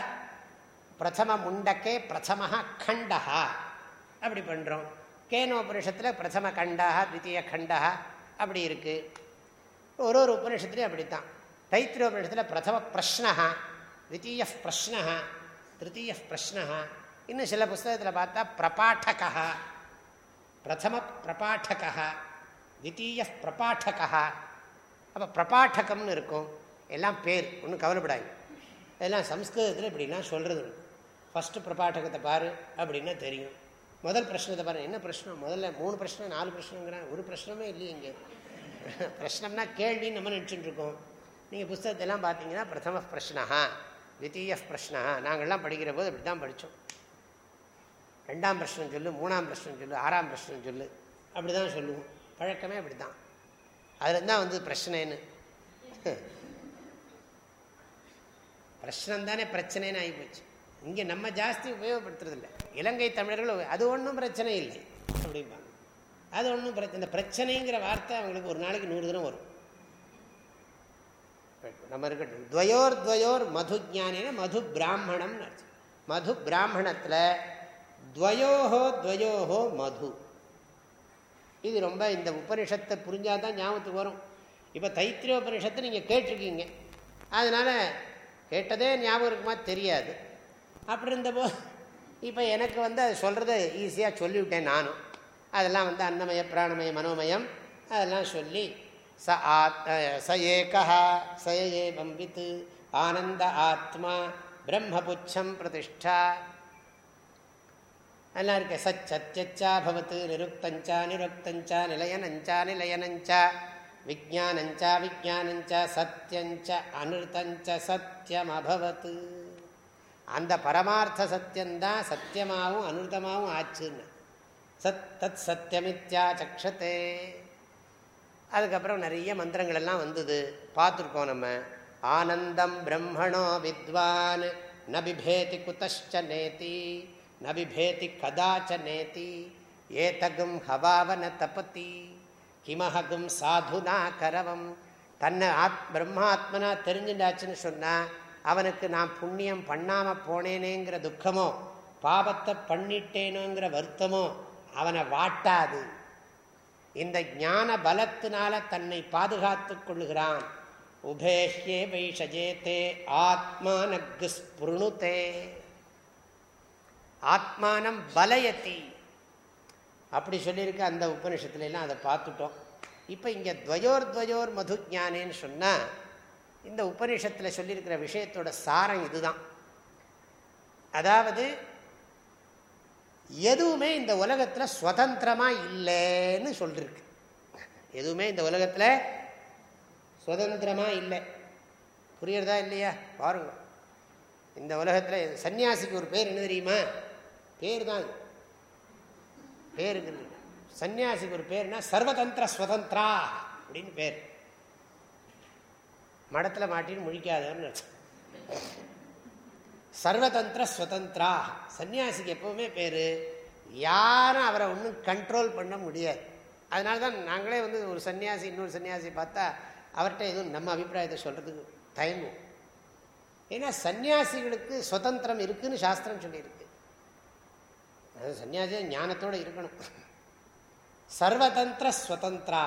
பிரதம முண்டக்கே பிரதம கண்டா அப்படி பண்ணுறோம் கேனோபனிஷத்தில் பிரதம கண்டா த்விତୀய கண்டா அப்படி இருக்குது ஒரு ஒரு உபநிஷத்துலேயும் அப்படித்தான். தைத்திரோபனிஷத்தில் பிரதம பிரஷ்னா த்விତୀய பிரஷ்னா திருத்தீய பிரஷ்னா இன்னும் சில புஸ்தகத்தில் பார்த்தா பிரபாட்டகா பிரதம பிரபாட்டகா தித்தீய பிரபாட்டகா அப்போ பிரபாட்டகம்னு இருக்கும். எல்லாம் பேர் ஒன்றும் கவலைப்படாது இதெல்லாம் சம்ஸ்கிருதத்தில் இப்படின்னா சொல்கிறது ஃபஸ்ட்டு பிரபாட்டகத்தை பாரு அப்படின்னா தெரியும். முதல் பிரச்சனத்தை பாரு. என்ன பிரச்சனை முதல்ல மூணு பிரச்சனை நாலு பிரச்சனைங்கிறேன் ஒரு பிரச்சனமே இல்லையே இங்கே. பிரஷ்னம்னா கேள்வின்னு நம்ம நினச்சிட்டு இருக்கோம் நீங்கள் புஸ்தகத்தெல்லாம் பார்த்தீங்கன்னா பிரதம பிரச்சனா தித்தீய பிரச்சனா நாங்கள்லாம் படிக்கிற போது இப்படி தான் படித்தோம் ரெண்டாம் பிரச்சனை சொல்லு மூணாம் பிரச்சனை சொல்லு ஆறாம் பிரச்சனை சொல்லு அப்படி தான் சொல்லுவோம். பழக்கமே அப்படி தான் அதில் தான் வந்து பிரச்சனைன்னு பிரச்சனை தானே பிரச்சனைன்னு ஆகிப்போச்சு இங்கே நம்ம ஜாஸ்தி உபயோகப்படுத்துறதில்ல. இலங்கை தமிழர்கள் அது ஒன்றும் பிரச்சனை இல்லை அப்படிம்பாங்க. அது ஒன்றும் பிரச்சனை இந்த பிரச்சனைங்கிற வார்த்தை அவங்களுக்கு ஒரு நாளைக்கு நூறு தினம் வரும். நம்ம இருக்கட்டும். துவயோர் துவயோர் மது ஜானின மது பிராமணம்னு அர்த்தம். மது பிராமணத்தில் துவயோஹோ துவயோஹோ மது. இது ரொம்ப இந்த உபனிஷத்தை புரிஞ்சால் தான் ஞாபகத்துக்கு வரும். இப்போ தைத்திரிய உபனிஷத்தை நீங்கள் கேட்டிருக்கீங்க. அதனால் கேட்டதே ஞாபகம் இருக்குமா தெரியாது. அப்படி இருந்தபோது இப்போ எனக்கு வந்து அது சொல்கிறத ஈஸியாக சொல்லிவிட்டேன் நானும். அதெல்லாம் வந்து அன்னமய பிராணமய மனோமயம். அதெல்லாம் சொல்லி ச ஆத் ச ஏகா ச ஏவம் வித் ஆனந்த ஆத்மா பிரம்மபுச்சம் பிரதிஷ்டா. அதெல்லாம் இருக்கு சச் சத்தியச்சா பவத்து நிருக்தஞ்சா நிருக்தஞ்சா நிலையனஞ்சா நிலையனஞ்சா விஜானஞ்சா விஜானஞ்சா சத்தியஞ்ச அனிருத்தஞ்ச சத்தியம் அபவத்து அந்த பரமார்த்த சத்தியந்தான் சத்தியமாகவும் அனுர்தமாகவும் ஆச்சுன்னு. சத் தத் சத்தியமித்யா சக்ஷத்தே அதுக்கப்புறம் நிறைய மந்திரங்கள் எல்லாம் வந்தது. பார்த்துருக்கோம் நம்ம. ஆனந்தம் பிரம்மணோ வித்வான். நபிபேதி குதச்ச நேதி. நபிபேதி கதாச்ச நேதி. ஏதகும் ஹவாவன தபதி. கிமஹகும் சாதுனா கரவம். தன்னை ஆத் பிரம்மாத்மனா தெரிஞ்சுட்டாச்சுன்னு சொன்னால் அவனுக்கு நான் புண்ணியம் பண்ணாமல் போனேனேங்கிற துக்கமோ பாவத்தை பண்ணிட்டேனோங்கிற வருத்தமோ அவனை வாட்டாது. இந்த ஞான பலத்தினால தன்னை பாதுகாத்து கொள்ளுகிறான். உபேஷ்யே வைஷஜேத்தே ஆத்மானக்கு ஸ்புருணுதே ஆத்மானம் பலயத்தி அப்படி சொல்லியிருக்க அந்த உபனிஷத்துலாம் அதை பார்த்துட்டோம். இப்போ இங்கே துவயோர் துவயோர் மது ஜானேன்னு சொன்னால் இந்த உபனிஷத்தில் சொல்லியிருக்கிற விஷயத்தோட சாரம் இதுதான். அதாவது எதுவுமே இந்த உலகத்தில் சுதந்திரமாக இல்லைன்னு சொல்லிருக்கு. எதுவுமே இந்த உலகத்தில் சுதந்திரமாக இல்லை. புரியுறதா இல்லையா? பாருங்க. இந்த உலகத்தில் சன்னியாசிக்கு ஒரு பேர் என்ன தெரியுமா? பேர் தான் பேருக்கு சன்னியாசிக்கு ஒரு பேர்னா சர்வதந்திர சுதந்திரா அப்படின்னு பேர். மடத்தில் மாட்டின்னு முழிக்காதவன்னு சர்வதந்திர சுதந்திரா சன்னியாசிக்கு எப்பவுமே பேர் யாரும் அவரை ஒன்றும் கண்ட்ரோல் பண்ண முடியாது. அதனால தான் நாங்களே வந்து ஒரு சன்னியாசி இன்னொரு சன்னியாசி பார்த்தா அவர்கிட்ட எதுவும் நம்ம அபிப்பிராயத்தை சொல்கிறதுக்கு தயங்கும் ஏன்னா சன்னியாசிகளுக்கு சுதந்திரம் இருக்குதுன்னு சாஸ்திரம் சொல்லியிருக்கு. அது சன்னியாசியாக ஞானத்தோடு இருக்கணும். சர்வதந்திர சுதந்திரா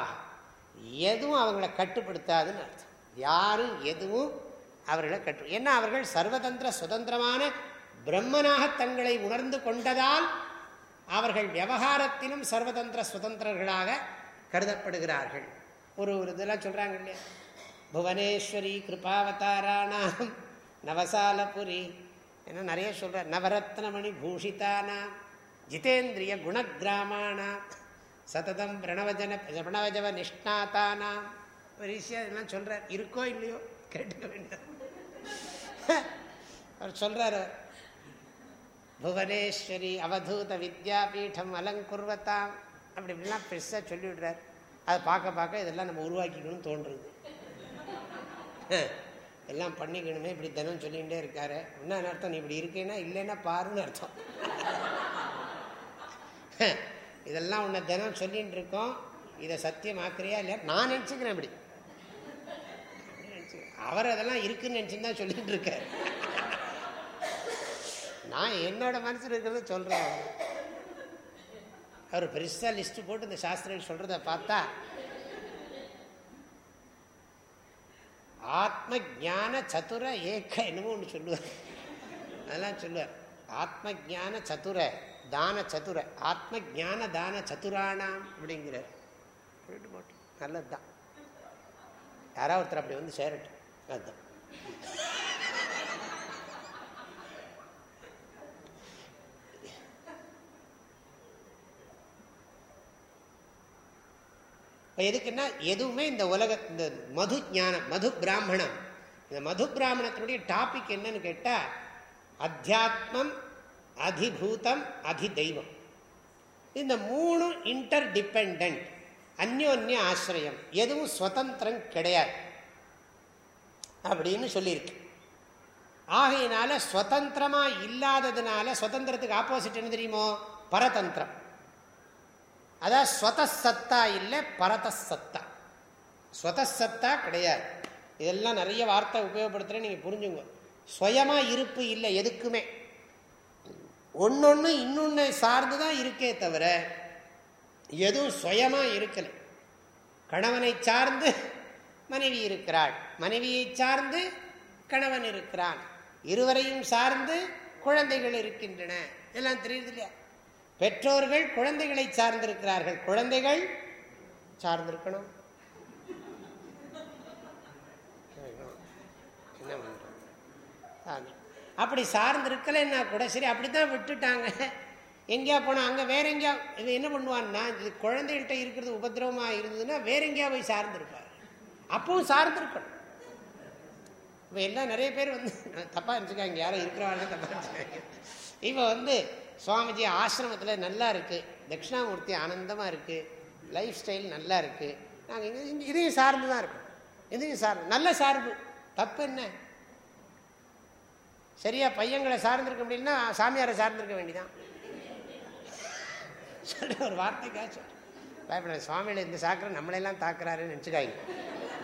எதுவும் அவங்கள கட்டுப்படுத்தாதுன்னு அர்த்தம். யாரும் எதுவும் அவர்களை கற்று ஏன்னா அவர்கள் சர்வதந்திர சுதந்திரமான பிரம்மனாக தங்களை உணர்ந்து கொண்டதால் அவர்கள் விவகாரத்திலும் சர்வதந்திர சுதந்திரர்களாக கருதப்படுகிறார்கள். ஒரு ஒரு இதெல்லாம் சொல்கிறாங்க இல்லையா? புவனேஸ்வரி கிருபாவதாராணாம் நவசாலபுரி என்ன நிறைய சொல்கிற நவரத்னமணி பூஷிதானாம் ஜிதேந்திரிய குணகிராமானாம் சததம் பிரணவஜன பிரணவஜவ நிஷ்ணாத்தானாம் வரிசையாக இதெல்லாம் சொல்கிறார் இருக்கோ இல்லையோ? கேட்டுக்க வேண்டாம். அவர் சொல்கிறார் புவனேஸ்வரி அவதூத வித்யாபீடம் அலங்குர்வத்தாம் அப்படி இப்படிலாம் பெருசாக சொல்லிவிடுறார். அதை பார்க்க பார்க்க இதெல்லாம் நம்ம உருவாக்கிக்கணும்னு தோன்றுறது எல்லாம் பண்ணிக்கணுமே இப்படி தினம் சொல்லிகிட்டே இருக்காரு. என்ன அர்த்தம்? நீ இப்படி இருக்கேன்னா இல்லைன்னா பாருன்னு அர்த்தம். இதெல்லாம் உன்னை தினம் சொல்லிகிட்டு இருக்கோம். இதை சத்தியமாக்குறியா இல்லையா? நான் நினச்சிக்கிறேன் இப்படி. அவர் அதெல்லாம் இருக்குன்னு நினச்சின்னு தான் சொல்லிட்டு இருக்காரு. நான் என்னோட மனசில் இருக்கிறத சொல்கிறேன் அவர் பெருசாக லிஸ்ட்டு போட்டு இந்த சாஸ்திரம் சொல்கிறத பார்த்தா ஆத்ம ஜான சதுர ஏக்க என்னமோ ஒன்று சொல்லுவார். அதெல்லாம் சொல்லுவார். ஆத்ம ஜான சதுர தான சதுர ஆத்ம ஜான தான சதுரானாம் அப்படிங்கிறார். நல்லது தான் யாராவது ஒருத்தர் அப்படி வந்து சேரட்டும். அதுதான் எதுக்குன்னா எதுவுமே இந்த உலக இந்த மது ஞானம் மது பிராமணம். இந்த மது பிராமணத்தினுடைய டாபிக் என்னன்னு கேட்டால் அத்தியாத்மம் அதிபூதம் அதி தெய்வம் இந்த மூணு இன்டர் டிபெண்ட் அந்யோன்ய ஆசிரியம். எதுவும் சுதந்திரம் கிடையாது. அப்படின்னு சொல்லியிருக்கு. ஆகையினால ஸ்வதந்திரமாக இல்லாததுனால சுதந்திரத்துக்கு ஆப்போசிட் என்ன தெரியுமோ? பரதந்திரம். அதான் ஸ்வதசத்தா இல்லை பரதசத்தா. ஸ்வதசத்தா கிடையாது. இதெல்லாம் நிறைய வார்த்தை உபயோகப்படுத்துகிறேன் நீங்கள் புரிஞ்சுங்க. சுயமாக இருப்பு இல்லை எதுக்குமே. ஒன்றொன்று இன்னொன்று சார்ந்து தான் இருக்கே தவிர எதுவும் சுயமாக இருக்கலை. கணவனை சார்ந்து மனைவி இருக்கிறாள். மனைவியை சார்ந்து கணவன் இருக்கிறான். இருவரையும் சார்ந்து குழந்தைகள் இருக்கின்றன. எல்லாம் தெரியுது இல்லையா? பெற்றோர்கள் குழந்தைகளை சார்ந்திருக்கிறார்கள். குழந்தைகள் சார்ந்திருக்கணும். அப்படி சார்ந்திருக்கலைன்னா கூட சரி அப்படித்தான் விட்டுட்டாங்க. எங்கேயா போனால் அங்கே வேற எங்கேயா இது என்ன பண்ணுவான்னா இது குழந்தைகிட்ட இருக்கிறது உபதிரவமாக இருந்ததுன்னா வேற எங்கேயா போய் சார்ந்திருப்பார். அப்பவும் சார்ந்திருக்கணும். இப்போ எல்லாம் நிறைய பேர் வந்து தப்பாக இருந்துச்சுக்காங்க யாரும் இருக்கிறவாங்க தப்பாக இருந்துச்சுக்காங்க இப்போ வந்து சுவாமிஜி ஆசிரமத்தில் நல்லா இருக்குது தட்சிணாமூர்த்தி ஆனந்தமாக இருக்குது லைஃப் ஸ்டைல் நல்லா இருக்குது நாங்கள் இங்கே இதையும் சார்ந்து தான் இருக்கோம். இதையும் சார்ந்து நல்ல சார்பு. தப்பு என்ன? சரியா பையங்களை சார்ந்திருக்க முடியலன்னா சாமியாரை சார்ந்திருக்க வேண்டிதான். சொல்ற ஒரு வார்த்தைக்காச்சும். பயப்பட சுவாமியில் இந்த சாக்கிரம் நம்மளெல்லாம் தாக்குறாருன்னு நினச்சிக்காங்க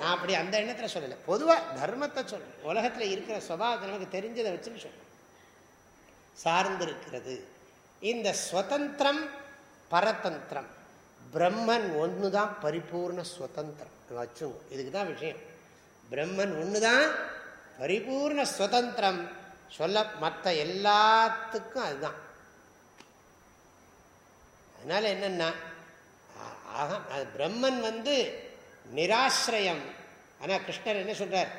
நான் அப்படி அந்த எண்ணத்தில் சொல்லலை. பொதுவாக தர்மத்தை சொல்ல. உலகத்தில் இருக்கிற சுபாவத்தை நமக்கு தெரிஞ்சதை வச்சுன்னு சொல்லணும் சார்ந்திருக்கிறது. இந்த ஸ்வதந்திரம் பரதந்திரம். பிரம்மன் ஒன்று தான் பரிபூர்ண சுதந்திரம். வச்சுங்க இதுக்கு தான் விஷயம். பிரம்மன் ஒன்று தான் பரிபூர்ண சுதந்திரம். சொல்ல மற்ற எல்லாத்துக்கும் அதுதான். அதனால என்னன்னா அது பிரம்மன் வந்து நிராசிரயம். ஆனால் கிருஷ்ணர் என்ன சொல்றார்?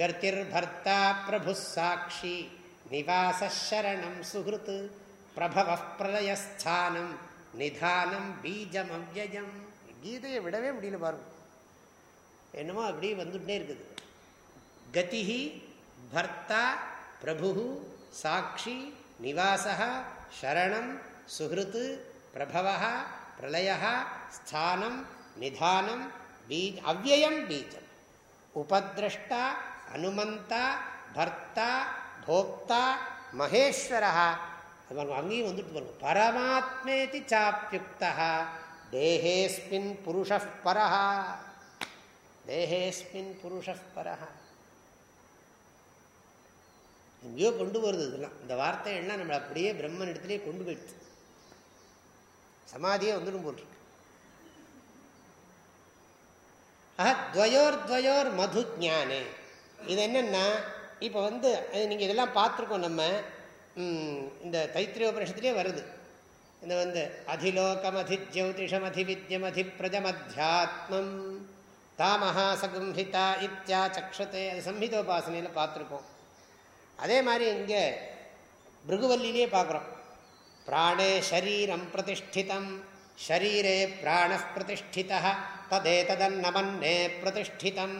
கர்த்திர் பர்த்தா பிரபு சாட்சி நிவாசரணம் சுகிருத்து பிரபவ பிரளயஸ்தானம் நிதானம் பீஜம் அவ்வயம் கீதையை விடவே முடியல பாருங்க. என்னமோ அப்படியே வந்துட்டே இருக்குது. கதிஹி பர்த்தா பிரபு சாட்சி நிவாசா சரணம் சுகிருத்து பிரபவ பிரளய ஸ்தானம் நிதானம் பீஜ் அவ்வயம் பீஜம். உபதிரஷ்டா அனுமந்தா பர்த்தா போக்தா மகேஸ்வரா. அங்கேயும் வந்துட்டு பாருங்க. பரமாத்மேதி சாப்பியுக்தா தேகேஸ்மின் புருஷ பரஹா. தேகேஸ்மின் புருஷ பரஹா. எங்கேயோ கொண்டு வருது இதெல்லாம். இந்த வார்த்தை எல்லாம் நம்மளை அப்படியே பிரம்மன் இடத்துலேயே கொண்டு போயிடுது சமாதியே வந்துடும் போல் ஆஹா துவயோர் துவயோர் மது ஜானே இது என்னென்னா இப்போ வந்து நீங்கள் இதெல்லாம் பார்த்துருக்கோம் நம்ம இந்த தைத்திரிய உபனிஷத்துலேயே வருது. இந்த வந்து அதிலோகம் அதி ஜோதிஷம் அதி வித்யம் அதி அதிப்பிரஜமத்தியாத்மம் தாமஹா சகும்ஹிதா இத்தியா சக்ஷத்தை அது சம்ஹிதோபாசனையில் பார்த்துருக்கோம். அதே மாதிரி இங்கே பிருகுவல்லிலே பார்க்குறோம். பிராணே ஷரீரம் பிரதிஷ்டிதம் ஷரீரே பிராண பிரதிஷ்டிதா ததேததன்னமன்னே பிரதிஷ்டிதம்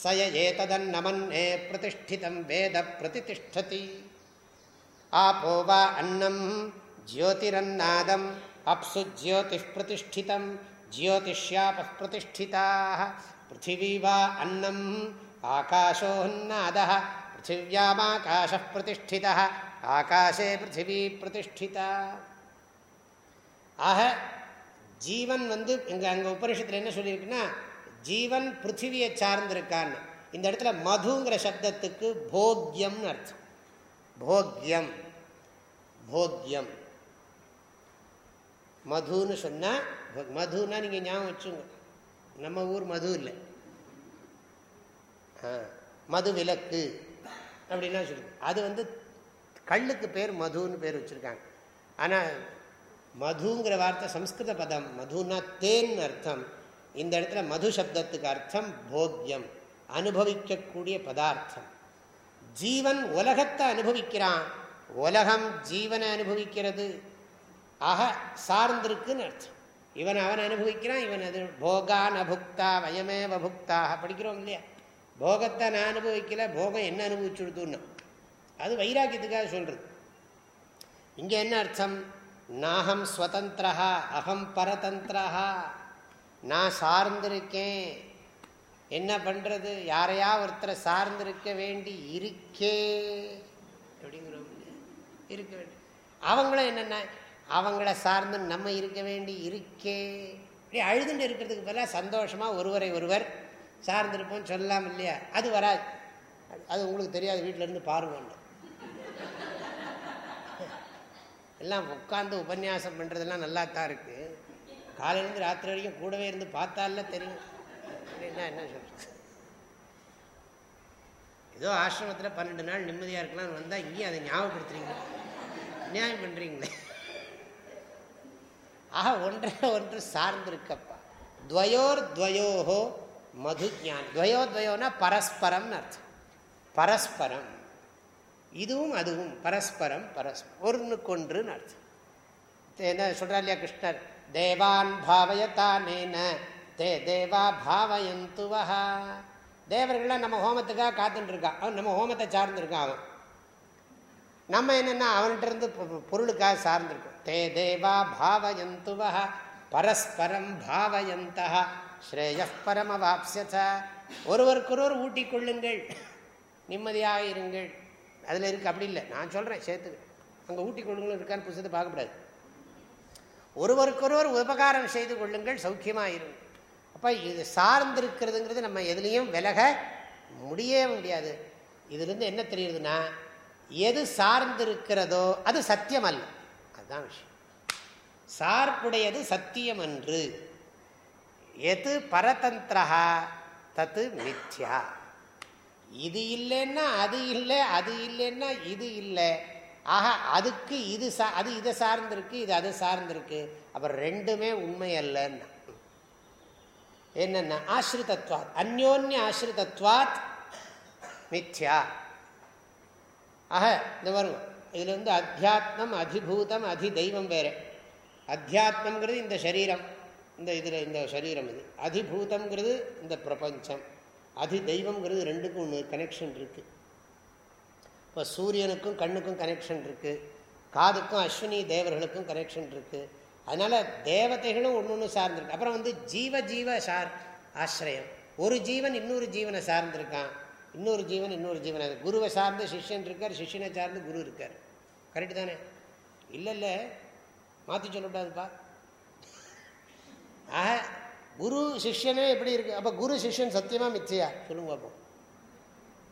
சய ஏததன்னமன்னே பிரதிஷ்டிதம் வேத பிரதிஷ்டதி ஆபோ வா அன்னம் ஜோதிரன்னாதம் அப்சு ஜோதி பிரதிஷ்டிதம் ஜோதிஷ்யாப பிரதிஷ்டிதாக பிருத்திவி வா அன்னம் ஆகாஷோன்னாத பிருத்திவியாமாகாஷ பிரதிஷ்டித ஆகாஷே பிருத்திவி பிரதிஷ்டிதா ஆக ஜீவன் வந்து இங்கே அங்கே உபரிஷத்தில் என்ன சொல்லியிருக்குன்னா ஜீவன் பிருத்திவியை சார்ந்திருக்கான்னு. இந்த இடத்துல மதுங்கிற சப்தத்துக்கு போக்யம்னு அர்த்தம். போக்யம். போக்யம். மதுன்னு சொன்னால் மதுன்னா நீங்கள் ஞாபகம் வச்சுங்க. நம்ம ஊர் மது இல்லை. மது விலக்கு அப்படின்னா சொல்லுங்க. அது வந்து கல்லுக்கு பேர் மதுன்னு பேர் வச்சுருக்காங்க. ஆனால் மதுங்கிற வார்த்தை சம்ஸ்கிருத பதம். மதுனா தேன் அர்த்தம். இந்த இடத்துல மது சப்தத்துக்கு அர்த்தம் போக்யம். அனுபவிக்கக்கூடிய பதார்த்தம். ஜீவன் உலகத்தை அனுபவிக்கிறான். உலகம் ஜீவனை அனுபவிக்கிறது. ஆக சார்ந்திருக்குன்னு அர்த்தம். இவன் அவன் அனுபவிக்கிறான் இவன் அது போகான் அபுக்தா வயமே வபுக்தாக படிக்கிறோம் இல்லையா? போகத்தை நான் அனுபவிக்கல போகம் என்ன அனுபவிச்சுடுதுன்னு. அது வைராக்கியத்துக்காக சொல்றது. இங்கே என்ன அர்த்தம்? நாகம் ஸ்வதந்திரா அகம் பரதந்திரா நான் சார்ந்திருக்கேன். என்ன பண்ணுறது யாரையா ஒருத்தரை சார்ந்திருக்க வேண்டி இருக்கே. அப்படிங்கிறோம் இருக்க வேண்டி. அவங்களும் என்னென்ன? அவங்கள சார்ந்து நம்ம இருக்க வேண்டி இருக்கே. இப்படி அழுதுண்டு இருக்கிறதுக்கு பதிலாக சந்தோஷமாக ஒருவரை ஒருவர் சார்ந்திருப்போம் சொல்லலாம் இல்லையா? அது வராது. அது உங்களுக்கு தெரியாது. வீட்டிலேருந்து பாருங்க எல்லாம் உட்காந்து உபன்யாசம் பண்ணுறதெல்லாம் நல்லா தான் இருக்குது காலையிலேருந்து ராத்திரி வரைக்கும் கூடவே இருந்து பார்த்தால தெரியும். என்ன என்ன சொல்கிறது ஏதோ ஆசிரமத்தில் பன்னெண்டு நாள் நிம்மதியாக இருக்கலாம்னு வந்தால் இங்கேயும் அதை ஞாபகப்படுத்துறீங்க. நியாயம் பண்ணுறீங்களே ஆக ஒன்றை ஒன்று சார்ந்திருக்கப்பா. துவயோர் துவயோஹோ மது ஜான் துவயோ துவயோனா பரஸ்பரம்னு அர்த்தம். பரஸ்பரம். இதுவும் அதுவும் பரஸ்பரம் பரஸ்பரம். ஒன்றுக்கொன்றுன்னு அர்த்தம் என்ன சொல்கிறா இல்லையா கிருஷ்ணர்? தேவான் பாவயத்தானேன தே தேவா பாவயந்துவஹா. தேவர்கள்லாம் நம்ம ஹோமத்துக்காக காத்துட்டுருக்கான் அவன் நம்ம ஹோமத்தை சார்ந்திருக்கான் அவன். நம்ம என்னென்னா அவன்கிட்ட இருந்து பொருளுக்காக சார்ந்திருக்கோம். தே தேவா பாவயந்துவா பரஸ்பரம் பாவயந்தா ஸ்ரேய பரமவாப்சத ஒருவருக்கொருவர் ஊட்டிக்கொள்ளுங்கள். நிம்மதியாக இருங்கள் அதில் இருக்குது அப்படி இல்லை. நான் சொல்கிறேன் சேர்த்து அங்கே ஊட்டி கொள்ளுங்களும் இருக்கான்னு புதுசத்தை பார்க்கக்கூடாது. ஒருவருக்கொருவர் உபகாரம் செய்து கொள்ளுங்கள் சௌக்கியமாக இருங்கள் அப்போ இது சார்ந்திருக்கிறதுங்கிறது நம்ம எதுலேயும் விலக முடியவே முடியாது. இதுலேருந்து என்ன தெரியுதுன்னா எது சார்ந்திருக்கிறதோ அது சத்தியம் அல்ல அதுதான் விஷயம். சார்புடையது சத்தியம் அன்று எது பரதந்திரா தத்து மித்யா. இது இல்லைன்னா அது இல்லை அது இல்லைன்னா இது இல்லை. ஆக அதுக்கு இது சா அது இதை சார்ந்திருக்கு இது அதை சார்ந்திருக்கு. அப்புறம் ரெண்டுமே உண்மை அல்லன்னா. என்னென்ன ஆசிரிதத்வாத் அந்யோன்ய ஆசிரிதத்வாத் மித்யா. ஆக இந்த வரும் இதில் வந்து அத்தியாத்மம் அதிபூதம் அதி தெய்வம் வேறு. அத்தியாத்மங்கிறது இந்த சரீரம். இந்த இதில் இந்த சரீரம் இது. அதிபூதம்ங்கிறது இந்த பிரபஞ்சம். அதி தெய்வங்கிறது ரெண்டுக்கும் ஒன்று கனெக்ஷன் இருக்குது இப்போ சூரியனுக்கும் கண்ணுக்கும் கனெக்ஷன் இருக்குது காதுக்கும் அஸ்வினி தேவர்களுக்கும் கனெக்ஷன் இருக்குது அதனால் தேவதைகளும் ஒன்று ஒன்று சார்ந்திருக்கு. அப்புறம் வந்து ஜீவ ஜீவ சார் ஆசிரியம். ஒரு ஜீவன் இன்னொரு ஜீவனை சார்ந்திருக்கான். இன்னொரு ஜீவன் இன்னொரு ஜீவனை. குருவை சார்ந்து சிஷ்யன் இருக்கார் சிஷ்யனை சார்ந்து குரு இருக்கார். கரெக்டு தானே? இல்லை இல்லை. மாற்றி சொல்லக்கூடாதுப்பா. ஆக குரு சிஷ்யனே எப்படி இருக்கு? அப்போ குரு சிஷ்யன் சத்தியமாக மிச்சையா சொல்லுங்க பார்ப்போம்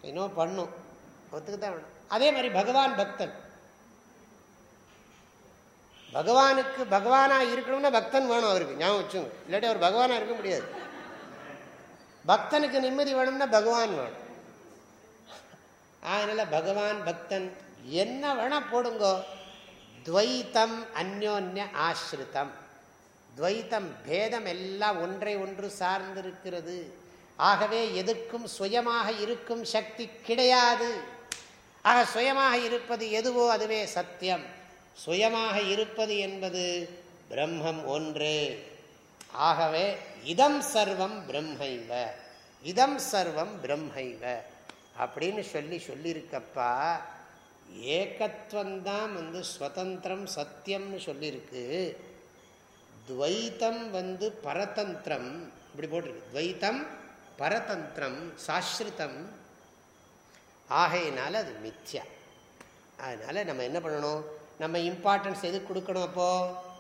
இன்னும் பண்ணும். ஒத்துக்கு தான் வேணும். அதே மாதிரி பகவான் பக்தன். பகவானுக்கு பகவானா இருக்கணும்னா பக்தன் வேணும் அவருக்கு. ஞாபகம் வச்சுங்க இல்லாட்டி அவர் பகவானாக இருக்க முடியாது. பக்தனுக்கு நிம்மதி வேணும்னா பகவான் வேணும். அதனால் பகவான் பக்தன் என்ன வேணா போடுங்கோ. துவைத்தம் அந்யோன்ய ஆசிரித்தம். துவைத்தம் பேதம் எல்லாம் ஒன்றை ஒன்று சார்ந்திருக்கிறது. ஆகவே எதுக்கும் சுயமாக இருக்கும் சக்தி கிடையாது. ஆக சுயமாக இருப்பது எதுவோ அதுவே சத்தியம். சுயமாக இருப்பது என்பது பிரம்மம் ஒன்றே. ஆகவே இதம் சர்வம் பிரம்மைவ. இதம் சர்வம் பிரம்மைவ. அப்படின்னு சொல்லி சொல்லியிருக்கப்பா ஏகத்துவந்தான் வந்து ஸ்வதந்திரம் சத்தியம்னு சொல்லியிருக்கு துவைத்தம் வந்து பரதந்திரம். இப்படி போட்டிருக்கு. துவைத்தம் பரதந்திரம் சாஸ்திரிதம் ஆகையினால அது மித்யா. அதனால் நம்ம என்ன பண்ணணும்? நம்ம இம்பார்ட்டன்ஸ் எது கொடுக்கணும் அப்போது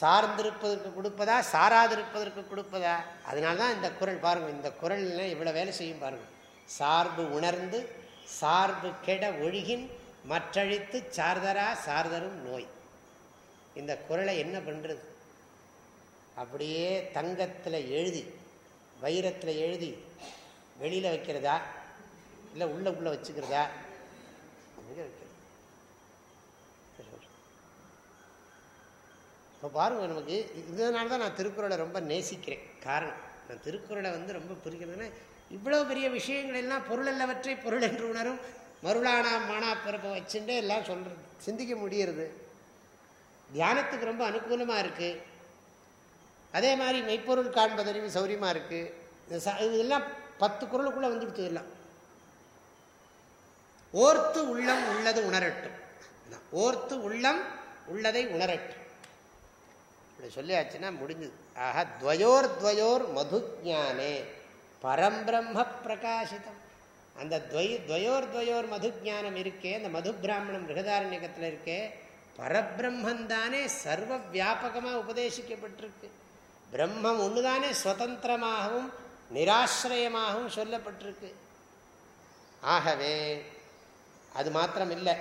சார்ந்திருப்பதற்கு கொடுப்பதா? சாராதிருப்பதற்கு கொடுப்பதா? அதனால தான் இந்த குரல் பாருங்கள் இந்த குரல் இவ்வளோ வேலை செய்யும் பாருங்கள் சார்பு உணர்ந்து சார்பு கெட ஒழுகின் மற்றழித்து சார்தரா சார்தரும் நோய். இந்த குரலை என்ன பண்ணுறது அப்படியே தங்கத்தில் எழுதி வைரத்தில் எழுதி வெளியில் வைக்கிறதா? இல்லை உள்ளே உள்ளே வச்சுக்கிறதா? அங்கே வைக்கிறது. இப்போ பாருங்கள் நமக்கு இதனால தான் நான் திருக்குறளை ரொம்ப நேசிக்கிறேன். காரணம் நான் திருக்குறளை வந்து ரொம்ப பிரிக்கிறதுனா இவ்வளோ பெரிய விஷயங்கள் எல்லாம் பொருள் அல்லவற்றை பொருள் என்று உணரும் மருளானா மானா பிறப்பை வச்சுட்டு எல்லாம் சொல்கிறது சிந்திக்க முடியறது. தியானத்துக்கு ரொம்ப அனுகூலமாக இருக்குது அதே மாதிரி மெய்ப்பொருள் காண்பதறிவு சௌரியமாக இருக்குது இதெல்லாம் பத்து குரலுக்குள்ளே வந்துடுத்து எல்லாம் ஓர்த்து உள்ளம் உள்ளது உணரட்டும். ஓர்த்து உள்ளம் உள்ளதை உணரட்டும். இப்படி சொல்லியாச்சுன்னா முடிஞ்சது. ஆஹா துவயோர் துவயோர் மது ஜானே பரம்பிரம்ம பிரகாசிதம். அந்த துவய் துவயோர் துவயோர் மது ஜானம் இருக்கே அந்த மது பிராமணம் மிருகதாரண்யகத்தில் இருக்கே பரபிரம்மந்தானே சர்வ வியாபகமாக உபதேசிக்கப்பட்டிருக்கு. பிரம்மம் ஒன்றுதானே சுதந்திரமாகவும் நிராசிரயமாகவும் சொல்லப்பட்டிருக்கு. ஆகவே அது மாத்திரம் இல்லை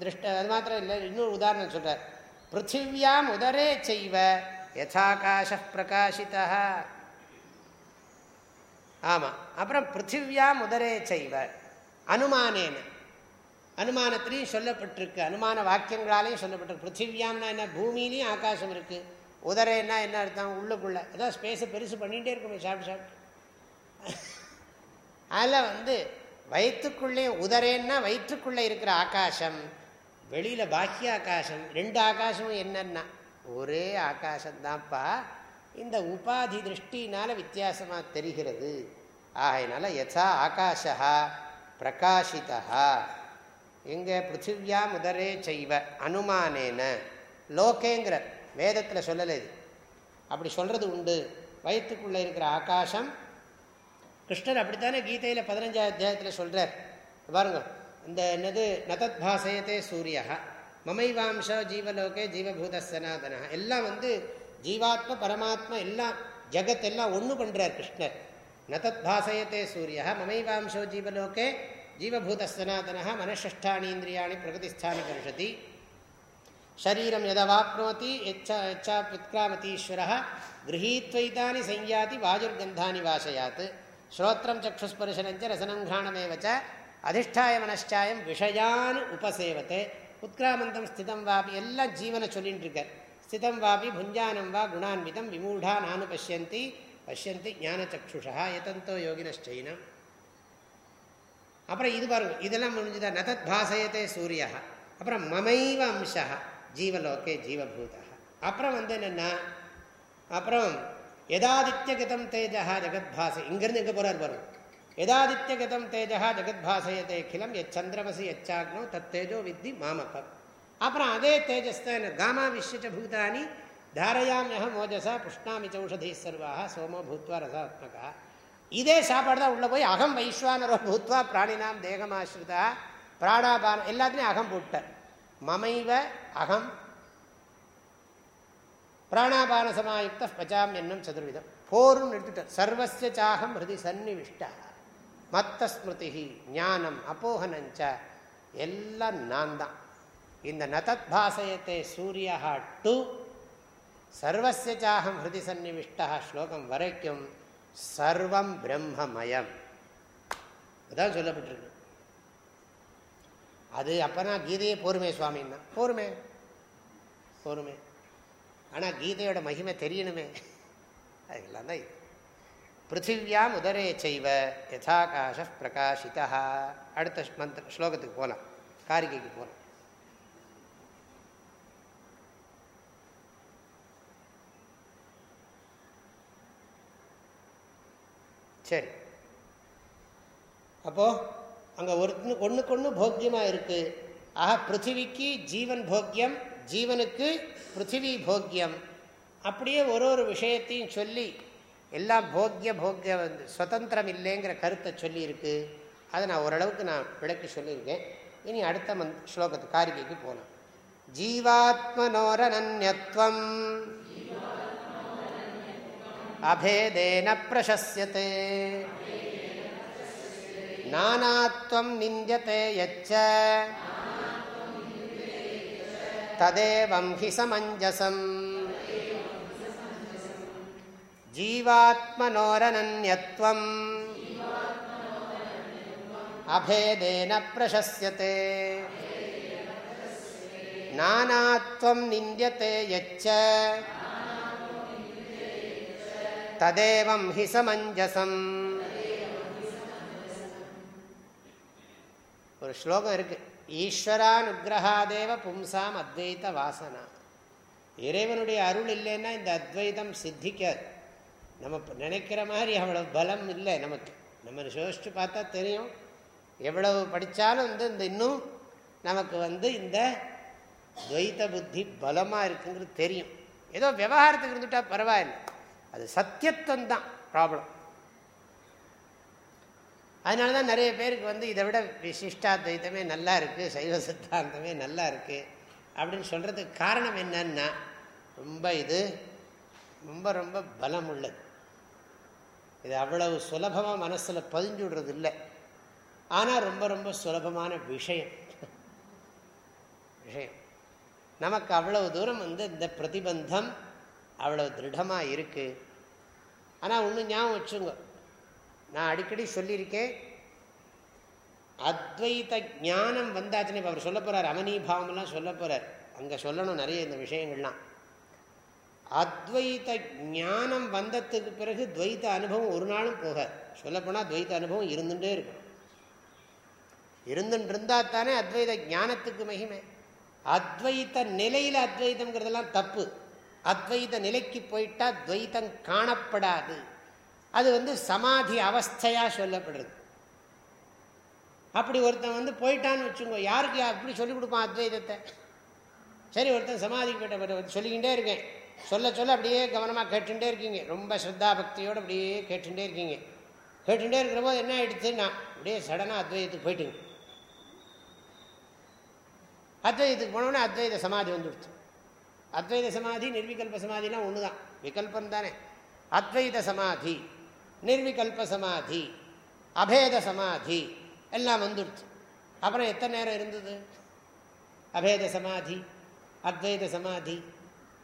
திருஷ்ட அது மாத்திரம் இல்லை இன்னொரு உதாரணம் சொல்கிறார் பிருத்திவியாம் உதரே செய்வ யதாகாச பிரகாசிதா ஆமாம் அப்புறம் பிருத்திவியாம் உதரே செய்வ அனுமானேன. அனுமானத்திலையும் சொல்லப்பட்டிருக்கு. அனுமான வாக்கியங்களாலையும் சொல்லப்பட்டிருக்கு. பிருத்திவியாம்னா என்ன? பூமியிலையும் ஆகாசம் இருக்குது உதரேன்னா என்ன அர்த்தம்? உள்ளுக்குள்ளே. அதான் ஸ்பேஸை பெருசு பண்ணிகிட்டே இருக்கணும் சாப்பிட்டு சாப்பிட்டு. அதில் வந்து வயிற்றுக்குள்ளே உதரேன்னா வயிற்றுக்குள்ளே இருக்கிற ஆகாசம் வெளியில் பாக்கிய ஆகாசம் ரெண்டு ஆகாசமும் என்னென்னா? ஒரே ஆகாசம்தான்ப்பா. இந்த உபாதி திருஷ்டினால் வித்தியாசமாக தெரிகிறது. ஆகையினால யசா ஆகாஷா பிரகாஷிதா எங்கே? பிருத்திவியா முதரே செய்வ அனுமானேன. லோகேங்கிற வேதத்தில் சொல்லலை இது. அப்படி சொல்கிறது உண்டு. வயிற்றுக்குள்ளே இருக்கிற ஆகாசம் கிருஷ்ணர் அப்படித்தானே கீதையில் பதினஞ்சாம் அத்தியாயத்தில் சொல்கிறார் பாருங்க இந்த என்னது? நதத் பாசயத்தே சூரியா மமைவாம்ச ஜீவலோகே ஜீவபூத சனாதனா. எல்லாம் வந்து ஜீவாத்ம பரமாத்மா எல்லாம் ஜகத் எல்லாம் ஒன்று பண்ணுறார் கிருஷ்ணர். நதத் பாசயத்தே சூரியா மமைவாம்சோ ஜீவலோகே ஜீவபூத சனாதனா மனஷ்டானீந்திரியாணி பிரகதிஸ்தான கருஷதி. சரீரம் எதவாப்னோதி எச்சா எச்சா பித்காமதீஸ்வர கிரகீத்வைத்தானி சஞ்ஞாதி வாயுர்கந்தானி வாசயாத். ஸ்ரோத்திரம் சக்ஷுஸ்பர்சனஞ்ச ரசனம் கிராணமேவச்ச அதிஷ்டாய மனஷ்டாயம் விஷயான் உபசேவத்தை. உத்கிராமந்தம் ஸ்திதம் வாபி எல்லாம் ஜீவனை சொல்லின்னு இருக்கார் ஸ்திதம் வாபி புஞ்சானம் வா குணான்விதம் விமூடா நானு பசியந்தி பசியந்தி ஞானச்சக்ஷுஷா எதந்தோ யோகினஸ்டைனம் அப்புறம் இது பாருங்க இதெல்லாம் முடிஞ்சுதா? நதத் பாசையத்தே சூரியா அப்புறம் மமைவ அம்சா ஜீவலோகே ஜீவபூதா அப்புறம் வந்து என்னென்னா அப்புறம் எதாதித்யகதம் தேஜா ஜெகத்பாசை இங்கேருந்து எங்கே போகிறார் பாருங்க. எதாதித்யகதம் தேஜா ஜெகத்பாசையத்தை கிளம் எச் சந்திரமசி எச்சாக்னோ தத் தேஜோ வித்தி மாமகம் அப்புறம் அதே தேஜஸ் தான் காமா விஸ்வச்ச பூதானி தாரையாமியகம் மோஜசா புஷ்ணாமி சௌஷதி சர்வாக சோமோ பூத்வா ரசாத்மகா. இதே சாப்பாடு தான் உள்ளே போய் அகம் வைஸ்வானரோ பூத்வா பிராணினாம் தேகமாஸ்ருதா பிராணாபானம் எல்லாத்துலேயும் அகம் போட்டார் மமைவ அகம் பிராணாபான சமாயுக்த பஜாம் என்னும் சதுர்விதம். போரும் எடுத்துட்டார். சர்வசிய சாகம் ஹிருதி சன்னிவிஷ்டா மத்த ஸ்மிருதி ஞானம் அப்போகனஞ்ச எல்லாம் நான் தான் இந்த நதத் பாசயத்தை சூரியா டு சர்வசிய சாகம் ஹிருதி சன்னிவிஷ்டா ஸ்லோகம் வரைக்கும் சர்வம் பிரம்மமயம். அதான் சொல்லப்பட்டிருக்கு. அது அப்பனா கீதையே போருமே சுவாமின்னா. போருமே. போருமே. ஆனால் கீதையோட மகிமை தெரியணுமே. அதுக்கெல்லாம் தான் பிருத்திவியாம் உதரே செய்வ. யதாகாஷ பிரகாஷிதா. அடுத்த மந்திர ஸ்லோகத்துக்கு போகலாம் காரிகைக்கு போகலாம் சரி. அப்போ அங்கே ஒரு ஒன்றுக்கு ஒன்று போக்கியமாக இருக்குது ஆக பிருத்திவிக்கு ஜீவன் போக்கியம் ஜீவனுக்கு பிருத்திவி போக்கியம். அப்படியே ஒரு ஒரு விஷயத்தையும் சொல்லி எல்லாம் போக்கிய போக்கிய வந்து சுதந்திரம் இல்லைங்கிற கருத்தை சொல்லியிருக்கு. அதை நான் ஓரளவுக்கு நான் விளக்கி சொல்லியிருக்கேன். இனி அடுத்த மந்த் ஸ்லோகத்து காரிகைக்கு போகலாம் ஜீவாத்மனோரனன்யத்வம். அபேதேன பிரசஸ்யதே நானாத்வம் நிந்தியதே யச்ச ததேவம் ஹி சமஞ்சசம் ஜீவாத்மனோரனன்யத்வம் அபேதேன பிரசஸ்யதே நானாத்வம் நிந்தியதே யச்ச ததேவம் ஹி சமஞ்சசம் ஒரு ஸ்லோகம் இருக்கு. ஈஸ்வரானுகிரகாதேவ பும்சாம் அத்வைத வாசனா. இறைவனுடைய அருள் இல்லைன்னா இந்த அத்வைதம் சித்திக்காது. நம்ம நினைக்கிற மாதிரி அவ்வளோ பலம் இல்லை நமக்கு. நம்ம சோதிச்சு பார்த்தா தெரியும். எவ்வளவு படித்தாலும் வந்து இந்த இன்னும் நமக்கு வந்து இந்த துவைத்த புத்தி பலமாக இருக்குங்கிறது தெரியும். ஏதோ விவகாரத்துக்கு இருந்துட்டால் பரவாயில்லை. அது சத்தியத்துவம் தான் ப்ராப்ளம் அதனால தான் நிறைய பேருக்கு வந்து இதை விட விசிஷ்டாத்வைத்தமே நல்லா இருக்குது சைவ சித்தாந்தமே நல்லா இருக்குது அப்படின்னு சொல்கிறதுக்கு காரணம் என்னன்னா ரொம்ப இது ரொம்ப ரொம்ப பலம் உள்ளது இது அவ்வளவு சுலபமாக மனசில் பதிஞ்சு விடுறது இல்லை ஆனால் ரொம்ப ரொம்ப சுலபமான விஷயம். விஷயம். நமக்கு அவ்வளவு தூரம் வந்து இந்த பிரதிபந்தம் அவ்வளவு திருடமாக இருக்குது ஆனால் ஒன்று ஞாபகம் வச்சுங்க. நான் அடிக்கடி சொல்லியிருக்கேன் அத்வைத ஞானம் வந்தாச்சுன்னு இப்போ அவர் சொல்ல போகிறார் அமனிபாவம்லாம் சொல்ல போகிறார் அங்கே சொல்லணும் நிறைய இந்த விஷயங்கள்லாம். அத்வைத ஞானம் வந்ததுக்கு பிறகு துவைத்த அனுபவம் ஒரு நாளும் போகாது சொல்லப்போனால் துவைத்த அனுபவம் இருந்துகிட்டே இருக்கும். இருந்துட்டு இருந்தால் தானே அத்வைத ஞானத்துக்கு மகிமை. அத்வைத்த நிலையில் அத்வைதம்ங்கிறதெல்லாம் தப்பு. அத்வைத நிலைக்கு போயிட்டா துவைத்தம் காணப்படாது. அது வந்து சமாதி அவஸ்தையா சொல்லப்படுறது. அப்படி ஒருத்தன் வந்து போயிட்டான்னு வச்சுக்கோ யாருக்கு அப்படி சொல்லிக் கொடுப்பான் அத்வைதத்தை? சரி ஒருத்தன் சமாதிக்கு போயிட்ட சொல்லிக்கிட்டே இருக்கேன். சொல்ல சொல்ல அப்படியே கவனமாக கேட்டுட்டே இருக்கீங்க. ரொம்ப ஸ்ரத்தா பக்தியோடு அப்படியே கேட்டுட்டே இருக்கீங்க. கேட்டுட்டே இருக்கிற போது என்ன ஆயிடுச்சுன்னா அப்படியே சடனாக அத்வைதத்துக்கு போயிட்டுங்க. அத்வைதத்துக்கு போனோன்னே அத்வைத சமாதி வந்துடுச்சு. அத்வைத சமாதி நிர்விகல்ப சமாதிலாம் ஒன்று தான் விகல்பம் தானே. அத்வைத சமாதி நிர்விகல்ப சமாதி அபேத சமாதி எல்லாம் வந்துடுச்சு. அப்புறம் எத்தனை நேரம் இருந்தது? அபேத சமாதி அத்வைத சமாதி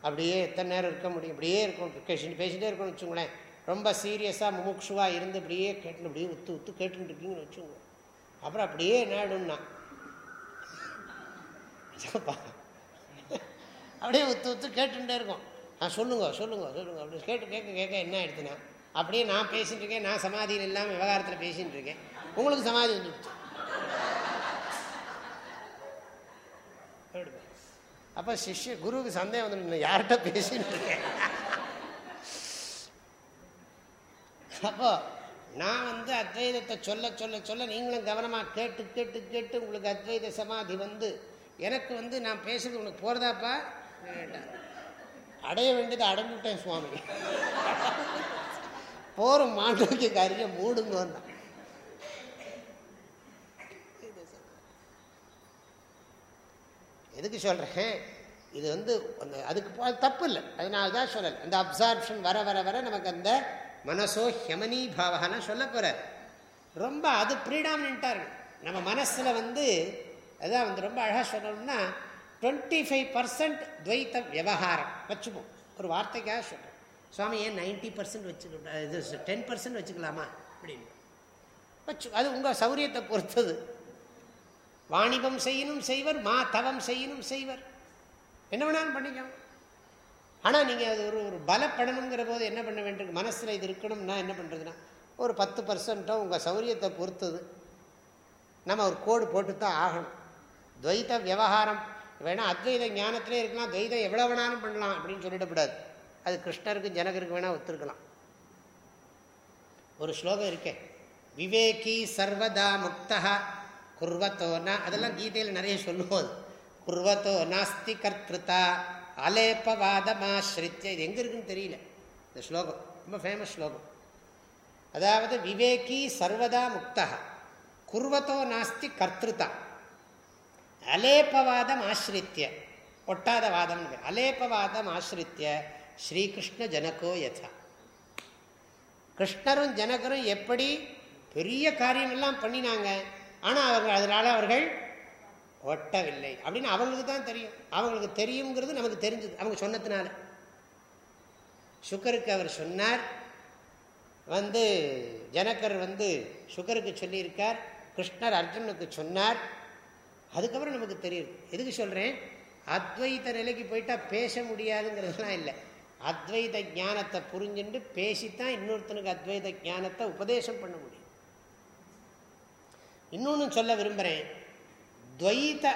அப்படியே எத்தனை நேரம் இருக்க முடியும்? அப்படியே இருக்கும். பேசிகிட்டே இருக்கணும்னு வச்சுங்களேன் ரொம்ப சீரியஸாக முமுக்ஷுவாக இருந்து இப்படியே கேட்டு அப்படியே உத்து உத்து கேட்டுன்னு இருக்கீங்கன்னு வச்சுங்க அப்புறம் அப்படியே என்ன அப்படியே ஒத்து ஒத்து கேட்டுகிட்டே இருக்கும். ஆ சொல்லுங்க சொல்லுங்க சொல்லுங்க. அப்படி கேட்டு கேட்க கேட்க என்ன ஆயிடுச்சுன்னா அப்படியே நான் பேசிகிட்டு இருக்கேன் நான் சமாதியில் இல்லாமல் விவகாரத்தில் பேசிகிட்டு இருக்கேன். உங்களுக்கு சமாதி வந்துடுச்சு. அப்போ சிஷ்ய குருவுக்கு சந்தேகம் வந்து யார்கிட்ட பேசின்னு இருக்கேன்? அப்போ நான் வந்து அத்வைதத்தை சொல்ல சொல்ல சொல்ல நீங்களும் கவனமாக கேட்டு கேட்டு கேட்டு உங்களுக்கு அத்வைத சமாதி வந்து எனக்கு வந்து நான் பேசுறது உனக்கு போகிறதாப்பா அடைய வேண்டியது அடைஞ்சுட்டேன் சுவாமி. போரும் மாண்டோக்கிய காரியம் மூடுங்க தான் எதுக்கு சொல்கிறேன் இது வந்து அந்த அதுக்கு தப்பு இல்லை. அதனால தான் சொல்லலை. அந்த அப்சார்ப்ஷன் வர வர வர நமக்கு அந்த மனசோ ஹெமனி பாவகான்னு சொல்ல போகிறார் ரொம்ப அது ப்ரீடாமினாக இருக்கும் நம்ம மனசில் வந்து அதான் வந்து ரொம்ப அழகாக சொல்லணும்னா டுவெண்ட்டி ஃபைவ் பர்சன்ட் துவைத்த விவகாரம். வச்சுப்போம். ஒரு வார்த்தைக்காக சொல்கிறோம் சுவாமி ஏன் நைன்ட்டி பர்சன்ட் வச்சுக்க இது டென் பர்சன்ட் வச்சுக்கலாமா? அப்படின்னு. வச்சு அது உங்கள் சௌரியத்தை பொறுத்தது. வாணிபம் செய்யணும் செய்வர் மா தவம் செய்யணும் செய்வர். என்ன வேணாலும் பண்ணிக்கலாம் ஆனால் நீங்கள் அது ஒரு ஒரு பலப்படணுங்கிற போது என்ன பண்ண வேண்டும் மனசில் இது இருக்கணும்னா என்ன பண்ணுறதுன்னா ஒரு பத்து பர்சன்ட்டோ உங்கள் சௌரியத்தை பொறுத்தது. நம்ம ஒரு கோடு போட்டு தான் ஆகணும். துவைத்த விவகாரம். வேணால் அத்வைத ஞானத்திலே இருக்கலாம் துவைதம் எவ்வளோ வேணாலும் பண்ணலாம் அப்படின்னு சொல்லிடக்கூடாது. அது கிருஷ்ணருக்கு ஜனகருக்கு வேணால் ஒத்துருக்கலாம். ஒரு ஸ்லோகம் இருக்கேன் விவேகி சர்வதா முக்தா குர்வத்தோனா. அதெல்லாம் கீதையில் நிறைய சொல்லுவோம் குர்வத்தோ நாஸ்தி கர்த்தா அலேப்பவாதமாஸ்ரித்ய இது எங்கே இருக்குன்னு தெரியல. இந்த ஸ்லோகம் ரொம்ப ஃபேமஸ் ஸ்லோகம். அதாவது விவேகி சர்வதா முக்தா குர்வத்தோ நாஸ்தி கர்த்தா அலேப்பவாதம் ஆசிரித்திய ஒட்டாத வாதம் அலேப்பவாதம் ஆசிரித்திய ஸ்ரீகிருஷ்ண ஜனகோ யதா. கிருஷ்ணரும் ஜனகரும் எப்படி பெரிய காரியமெல்லாம் பண்ணினாங்க. ஆனால் அவர்கள் அதனால் அவர்கள் ஒட்டவில்லை. அப்படின்னு அவங்களுக்கு தான் தெரியும். அவங்களுக்கு தெரியுங்கிறது நமக்கு தெரிஞ்சது. அவங்க சொன்னதுனால. சுக்கருக்கு அவர் சொன்னார். வந்து ஜனக்கர் வந்து சுக்கருக்கு சொல்லியிருக்கார். கிருஷ்ணர் அர்ஜுனுக்கு சொன்னார். அதுக்கப்புறம் நமக்கு தெரியுது. எதுக்கு சொல்கிறேன் அத்வைத நிலைக்கு போயிட்டால் பேச முடியாதுங்கிறதுலாம் இல்லை. அத்வைத ஞானத்தை புரிஞ்சுட்டு பேசித்தான் இன்னொருத்தனுக்கு அத்வைத ஞானத்தை உபதேசம் பண்ண முடியும். இன்னொன்று சொல்ல விரும்புகிறேன் துவைத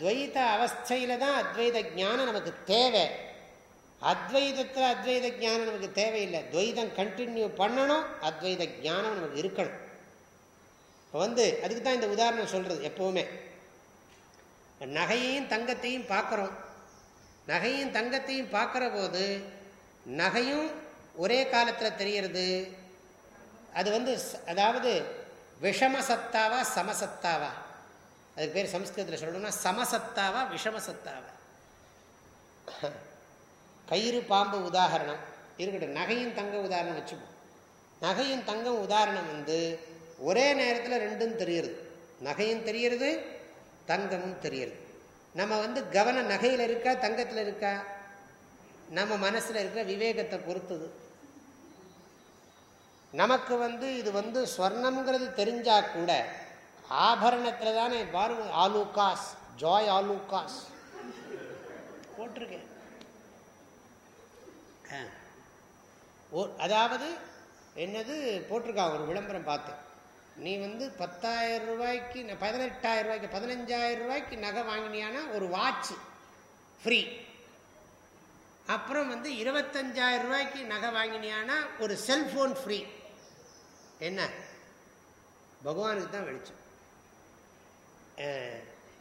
துவைத அவஸ்தையில் தான் அத்வைத ஞானம் நமக்கு தேவை. அத்வைதத்தில் அத்வைத ஞானம் நமக்கு தேவையில்லை. துவைதம் கண்டினியூ பண்ணணும் அத்வைத ஞானம் நமக்கு இருக்கணும். இப்போ வந்து அதுக்கு தான் இந்த உதாரணம் சொல்கிறது எப்போவுமே. நகையையும் தங்கத்தையும் பார்க்குறோம். நகையும் தங்கத்தையும் பார்க்குற போது நகையும் ஒரே காலத்தில் தெரிகிறது அது வந்து அதாவது விஷமசத்தாவா சமசத்தாவா? அதுக்கு பேர் சம்ஸ்கிருதத்தில் சொல்லணும்னா சமசத்தாவா விஷமசத்தாவா? கயிறு பாம்பு உதாரணம். இருக்கட்டும் நகையும் தங்க உதாரணம் வச்சுப்போம். நகையும் தங்கம் உதாரணம் வந்து ஒரே நேரத்தில் ரெண்டும் தெரியுது நகையும் தெரியுறது தங்கமும் தெரியுது நம்ம வந்து கவன நகையில் இருக்கா தங்கத்தில் இருக்கா? நம்ம மனசில் இருக்கிற விவேகத்தை பொறுத்தது. நமக்கு வந்து இது வந்து ஸ்வர்ணம்ங்கிறது தெரிஞ்சா கூட ஆபரணத்தில் தானே பாருங்க ஆலூகாஸ் ஜாய் ஆலூகாஸ். போட்டிருக்கேன். அதாவது என்னது போட்டிருக்கா ஒரு விளம்பரம் பார்த்தேன் நீ வந்து பத்தாயிரம் ரூபாய்க்கு பதினெட்டாயிரம் ரூபாய்க்கு பதினஞ்சாயிரம் ரூபாய்க்கு நகை வாங்கினியானா ஒரு வாட்ச் ஃப்ரீ அப்புறம் வந்து இருபத்தஞ்சாயிரம் ரூபாய்க்கு நகை வாங்கினியானா ஒரு செல்ஃபோன் ஃப்ரீ என்ன? பகவானுக்கு தான் வெளிச்சம்.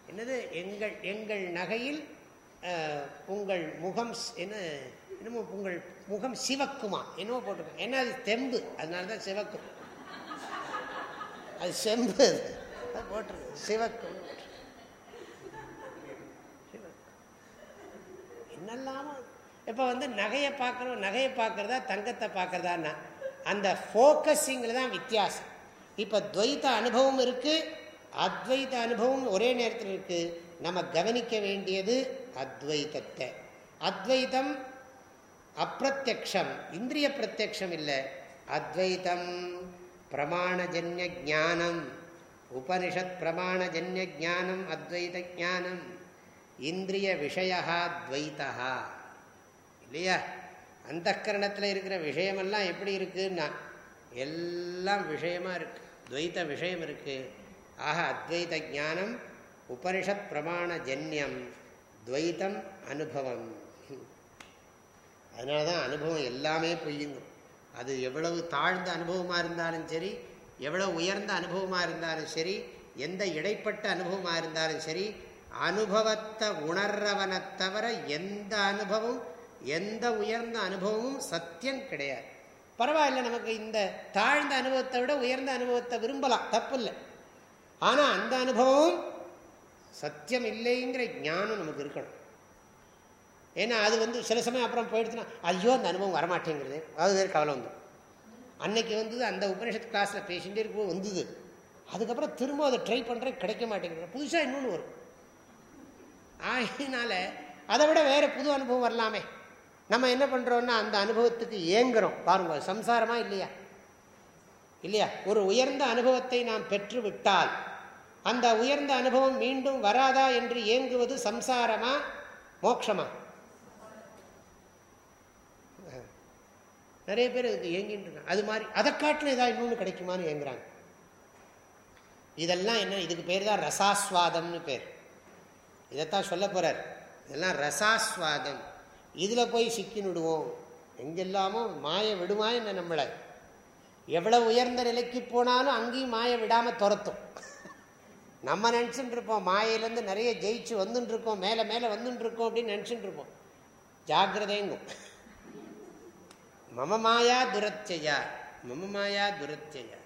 என்னது? எங்கள் எங்கள் நகையில் உங்கள் முகம் என்ன என்னமோ உங்கள் முகம் சிவக்குமா? என்னமோ போட்டிருக்கோம் என்ன அது தெம்பு. அதனால தான் சிவக்கும். அது செம்பு அது. போட்டிருக்கு சிவக்கும். என்னெல்லாமோ. இப்போ வந்து நகையை பார்க்குறோம் நகையை பார்க்குறதா தங்கத்தை பார்க்குறதான்னா அந்த ஃபோக்கஸிங்கில் தான் வித்தியாசம். இப்போ துவைத்த அனுபவம் இருக்குது அத்வைத அனுபவம் ஒரே நேரத்தில் இருக்குது நம்ம கவனிக்க வேண்டியது அத்வைத்தத்தை அத்வைத்தம் அப்பிரத்யம் இந்திரிய பிரத்யக்ஷம் இல்லை. அத்வைத்தம் பிரமாணஜன்ய ஜானம் உபனிஷத் பிரமாணஜன்ய ஜானம் அத்வைத ஜானம் இந்திரிய விஷயா துவைத்தா இல்லையா? அந்த கரணத்தில் இருக்கிற விஷயமெல்லாம் எப்படி இருக்குன்னா எல்லாம் விஷயமாக இருக்கு. துவைத்த விஷயம் இருக்குது ஆக அத்வைத ஜானம் உபனிஷத் பிரமாண ஜன்யம் துவைத்தம் அனுபவம். அதனால தான் அனுபவம் எல்லாமே பொய்யுங்க அது எவ்வளவு தாழ்ந்த அனுபவமாக இருந்தாலும் சரி எவ்வளோ உயர்ந்த அனுபவமாக இருந்தாலும் சரி எந்த இடைப்பட்ட அனுபவமாக இருந்தாலும் சரி அனுபவத்தை உணர்றவனை தவிர எந்த அனுபவம் எந்த உயர்ந்த அனுபவமும் சத்தியம் கிடையாது. பரவாயில்ல நமக்கு இந்த தாழ்ந்த அனுபவத்தை விட உயர்ந்த அனுபவத்தை விரும்பலாம் தப்பு இல்லை ஆனால் அந்த அனுபவம் சத்தியம் இல்லைங்கிற ஞானம் நமக்கு இருக்கணும். ஏன்னா அது வந்து சில சமயம் அப்புறம் போயிடுச்சுன்னா ஐயோ அந்த அனுபவம் வரமாட்டேங்கிறது. அது வேறு கவலை வந்துடும் அன்னைக்கு வந்தது அந்த உபநிஷத்து கிளாஸில் பேசிகிட்டே இருக்கும்போது வந்தது. அதுக்கப்புறம் திரும்ப அதை ட்ரை பண்ணுறேன் கிடைக்க மாட்டேங்கிறது. புதுசாக இன்னொன்று வரும். ஆகினால அதை விட வேறு புது அனுபவம் வரலாமே. நம்ம என்ன பண்ணுறோன்னா அந்த அனுபவத்துக்கு ஏங்குறோம். பாருங்க சம்சாரமாக இல்லையா? இல்லையா? ஒரு உயர்ந்த அனுபவத்தை நாம் பெற்று விட்டால் அந்த உயர்ந்த அனுபவம் மீண்டும் வராதா என்று ஏங்குவது சம்சாரமா மோட்சமா நிறைய பேர் இதுக்கு ஏங்கின்னு இருக்காங்க. அது மாதிரி அதை காட்டில் ஏதாவது இன்னொன்று கிடைக்குமான்னு ஏங்குறாங்க. இதெல்லாம் என்ன இதுக்கு பேர் தான் ரசாஸ்வாதம்னு பேர். இதைத்தான் சொல்ல போகிறார் இதெல்லாம் ரசாஸ்வாதம். இதில் போய் சிக்கினுடுவோம். எங்கெல்லாமோ மாய விடுமா என்ன நம்மளை? எவ்வளோ உயர்ந்த நிலைக்கு போனாலும் அங்கேயும் மாய விடாமல் துரத்தும். நம்ம நினச்சிட்டு இருப்போம் மாயிலேருந்து நிறைய ஜெயிச்சு வந்துட்டுருக்கோம் மேலே மேலே வந்துட்டுருக்கோம் அப்படின்னு நினச்சிட்டு இருப்போம் ஜாகிரதைங்கும் மம மாயா துரத்தியா மம மாயா துரத்தியா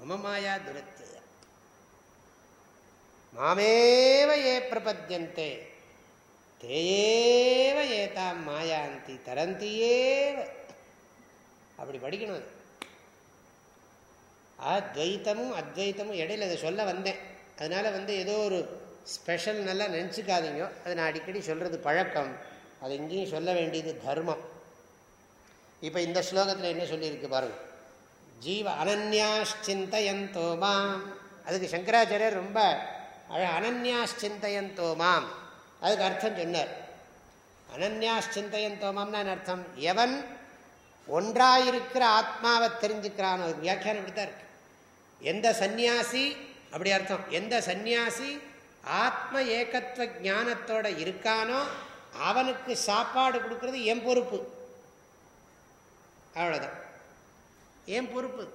மம மாயா துரத்தியா மாமேவ ஏ பிரபத்தியந்தே? தேயேவ ஏதாம் மாயாந்தி தரந்தியேவ? அப்படி படிக்கணும் அது. அத்வைத்தமும் அத்வைத்தமும் இடையில அதை சொல்ல வந்தேன். அதனால வந்து ஏதோ ஒரு ஸ்பெஷல் நல்லா நினச்சிக்காதீங்க. அதை நான் அடிக்கடி சொல்கிறது பழக்கம். அது இங்கேயும் சொல்ல வேண்டியது தர்மம். இப்போ இந்த ஸ்லோகத்தில் என்ன சொல்லியிருக்கு பாருங்க. ஜீவ அனன்யாச்சிந்தயந்தோ மாம். அதுக்கு சங்கராச்சாரியர் ரொம்ப அனன்யாச்சிந்தயந்தோ மாம். அதுக்கு அர்த்தம் சொன்னார். அனன்யாச்சிந்தயந்தோ மாம்னா அர்த்தம்? எவன் ஒன்றாயிருக்கிற ஆத்மாவை தெரிஞ்சுக்கிறான். அதுக்கு வியாக்கியானம் இப்படி தான் இருக்கு. எந்த சந்நியாசி அப்படி அர்த்தம். எந்த சந்நியாசி ஆத்ம ஏகத்துவ ஞானத்தோட இருக்கானோ அவனுக்கு சாப்பாடு கொடுக்கறது என் பொறுப்பு. அவ்வளோதான் ஏன் பொறுப்பு?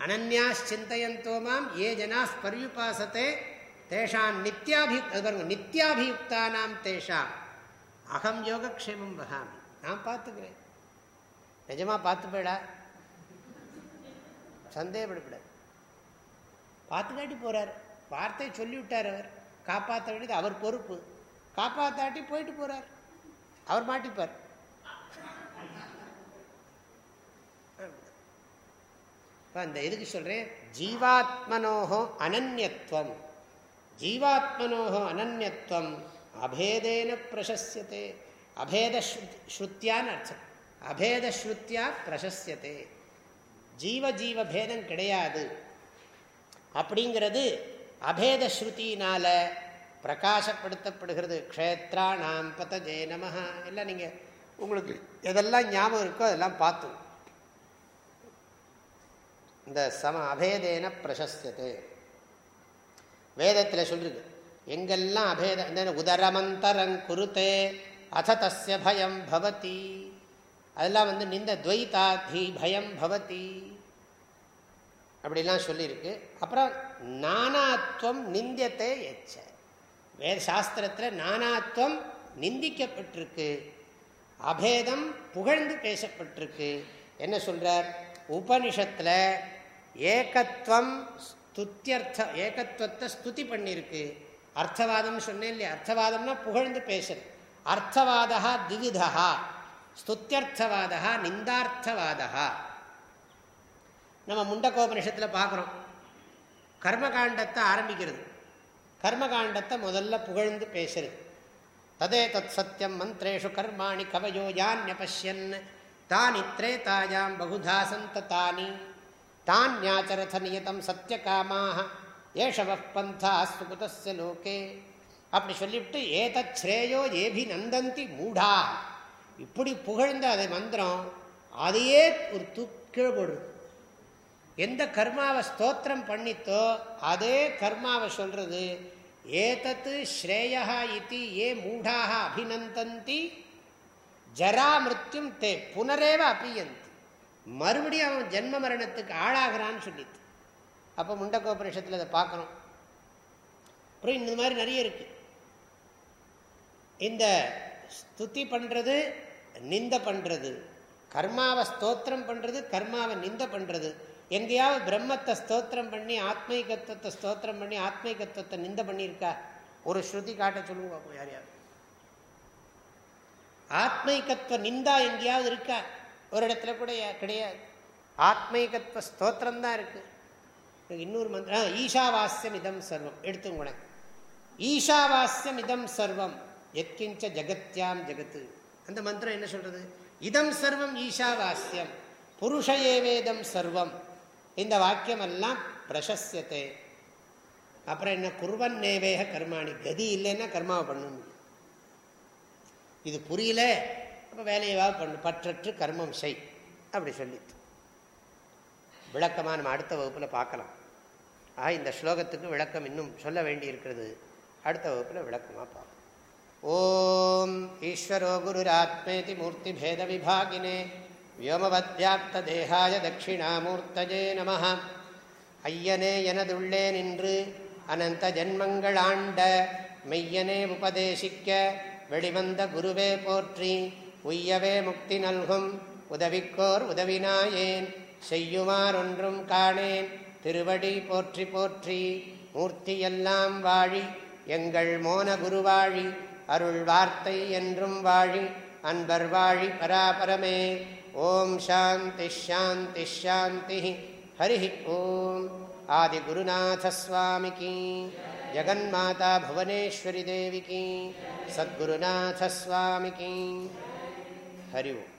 அனன்யாஸ் சிந்தையந்தோமாம் ஏ ஜனா பரியுபாசத்தை தேஷாம் நித்யாபி பாருங்க நித்யாபியுக்தானாம் தேஷாம். அகம் யோகக்ஷேமம் வகாமி. நான் பார்த்துக்கிறேன். நிஜமாக பார்த்து போயிடா. சந்தேகப்படப்பட பார்த்து காட்டி போறார். வார்த்தை சொல்லிவிட்டார் அவர். காப்பாற்ற வேண்டியது அவர் பொறுப்பு. காப்பாற்றாட்டி போயிட்டு போறார். அவர் மாட்டிப்பார். அந்த எதுக்கு சொல்கிறேன் ஜீவாத்மனோகோ அனநியத்துவம் ஜீவாத்மனோகோ அனநியத்துவம் அபேதேன பிரசஸ்யத்தே அபேத ஸ்ருத்தியான்னு அர்த்தம். அபேத ஸ்ருத்தியா பிரசஸ்யத்தே ஜீவ ஜீவ பேதம் கிடையாது. அப்படிங்கிறது அபேத ஸ்ருத்தினால பிரகாசப்படுத்தப்படுகிறது. க்ஷேத்ராணாம் பதஜே நமஹா. எல்லாம் நீங்கள் உங்களுக்கு எதெல்லாம் ஞாபகம் இருக்கோ அதெல்லாம் பார்த்தோம் இந்த சம அபேதேன பிரசஸ்தது வேதத்தில் சொல்லிருக்கு எங்கெல்லாம் அபேத உதரமந்தரங் குருத்தே அத தஸ்ய பயம் பவதி. அதெல்லாம் வந்து நிந்த துவைதாதி பயம் பவதி. அப்படிலாம் சொல்லியிருக்கு. அப்புறம் நானாத்வம் நிந்தியத்தை எச்ச. வேத சாஸ்திரத்தில் நானாத்வம் நிந்திக்கப்பட்டிருக்கு. அபேதம் புகழ்ந்து பேசப்பட்டிருக்கு. என்ன சொல்கிறார் உபனிஷத்தில் ஏகத்துவம் ஸ்துத்தியர்த்த ஏகத்துவத்தை ஸ்துதி பண்ணியிருக்கு அர்த்தவாதம்னு சொன்னேன் இல்லையா? அர்த்தவாதம்னா புகழ்ந்து பேசுறது அர்த்தவாதா திவிதா ஸ்துத்தியர்த்தவாதா நிந்தார்த்தவாதா நம்ம முண்டகோபனிஷத்தில் பார்க்குறோம். கர்மகாண்டத்தை ஆரம்பிக்கிறது. கர்மகாண்டத்தை முதல்ல புகழ்ந்து பேசுறது ததே தத் சத்தியம் மந்திரேஷு கர்மாணி கவயோ யான் யான்யபஷ்யன் தானி திரேதாயாம் பகுதா சந்ததானி தானியாச்சரத நியதம் சத்தியகாமாக ஏஷவ பந்தா சுகுதஸ்ய லோகே. அப்படி சொல்லிவிட்டு ஏதத் ஸ்ரேயோ ஏபி நந்தந்தி மூடா. இப்படி புகழ்ந்த அதை மந்திரம் அதையே ஒரு தூக்கீழ போடுறது. எந்த கர்மாவை ஸ்தோத்திரம் பண்ணித்தோ அதே கர்மாவை சொல்றது ஏதத்து ஸ்ரேயா இது ஏ மூடாக அபிநந்தந்தி ஜரா மிருத்யும் தே புனரேவ அபியந்தி. மறுபடியும் அவன் ஜென்ம மரணத்துக்கு ஆளாகிறான்னு சொல்லிட்டு. அப்போ முண்டக்கோபனிஷத்தில் அதை பார்க்குறோம் அப்புறம் இந்த மாதிரி நிறைய இருக்கு. இந்த ஸ்துதி பண்ணுறது நிந்த பண்ணுறது கர்மாவை ஸ்தோத்திரம் பண்ணுறது கர்மாவை நிந்த பண்ணுறது எங்கேயாவது பிரம்மத்தை ஸ்தோத்திரம் பண்ணி ஆத்மீகத்துவத்தை ஸ்தோத்திரம் பண்ணி ஆத்மீகத்துவத்தை நிந்த பண்ணியிருக்கா? ஒரு ஸ்ருதி காட்ட சொல்லுங்க யார் யார். ஆத்மீகத்துவ நிந்தா எங்கேயாவது இருக்கா? ஒரு இடத்துல கூட கிடையாது. ஆத்மீகத்துவ ஸ்தோத்திரம் தான் இருக்கு இன்னொரு மந்திரம் ஈஷாவாஸ்யம் இதம் சர்வம். எடுத்துங்க ஈஷாவாஸ்யம் இதம் சர்வம். எத்கிஞ்ச ஜகத்யாம் ஜெகத்து. அந்த மந்திரம் என்ன சொல்றது? இதம் சர்வம் ஈஷாவாஸ்யம். புருஷ ஏவேதம் சர்வம். இந்த வாக்கியம் எல்லாம் பிரசஸ்யத்தை. அப்புறம் என்ன? குருவன் நேவேக கர்மாணி. கதி இல்லைன்னா கர்மாவை பண்ணணும் இது புரியல? அப்போ வேலையவா பண்ணு. பற்றற்று கர்மம் செய். அப்படி சொல்லித்து விளக்கமாக நம்ம அடுத்த வகுப்பில் பார்க்கலாம். ஆக இந்த ஸ்லோகத்துக்கு விளக்கம் இன்னும் சொல்ல வேண்டி இருக்கிறது. அடுத்த வகுப்பில் விளக்கமாக பார்ப்போம். ஓம் ஈஸ்வரோ குருராத்மேதி மூர்த்தி பேத விபாகினே. வியோமவத்யாப்தேகாய தட்சிணாமூர்த்தஜே நம ஐயனே எனதுள்ளே நின்று அனந்த ஜென்மங்களாண்ட மெய்யனே உபதேசிக்க வெளிவந்த குருவே போற்றி உய்யவே முக்தி நல்கும். உதவிக்கோர் உதவினாயேன். செய்யுமாறொன்றும் காணேன். திருவடி போற்றி போற்றி. மூர்த்தியெல்லாம் வாழி. எங்கள் மோன குருவாழி. அருள் வார்த்தை என்றும் வாழி. அன்பர் வாழி பராபரமே. ஓம் சாந்தி ஷாந்தி ஷாந்தி. ஹரி ஓம். ஆதிகுருநாதஸ்வாமிக்கு ஜெகன்மாதா புவனேஸ்வரி தேவிக்கு சத்குருநாதஸ்வாமிக்கு हरि ओम्।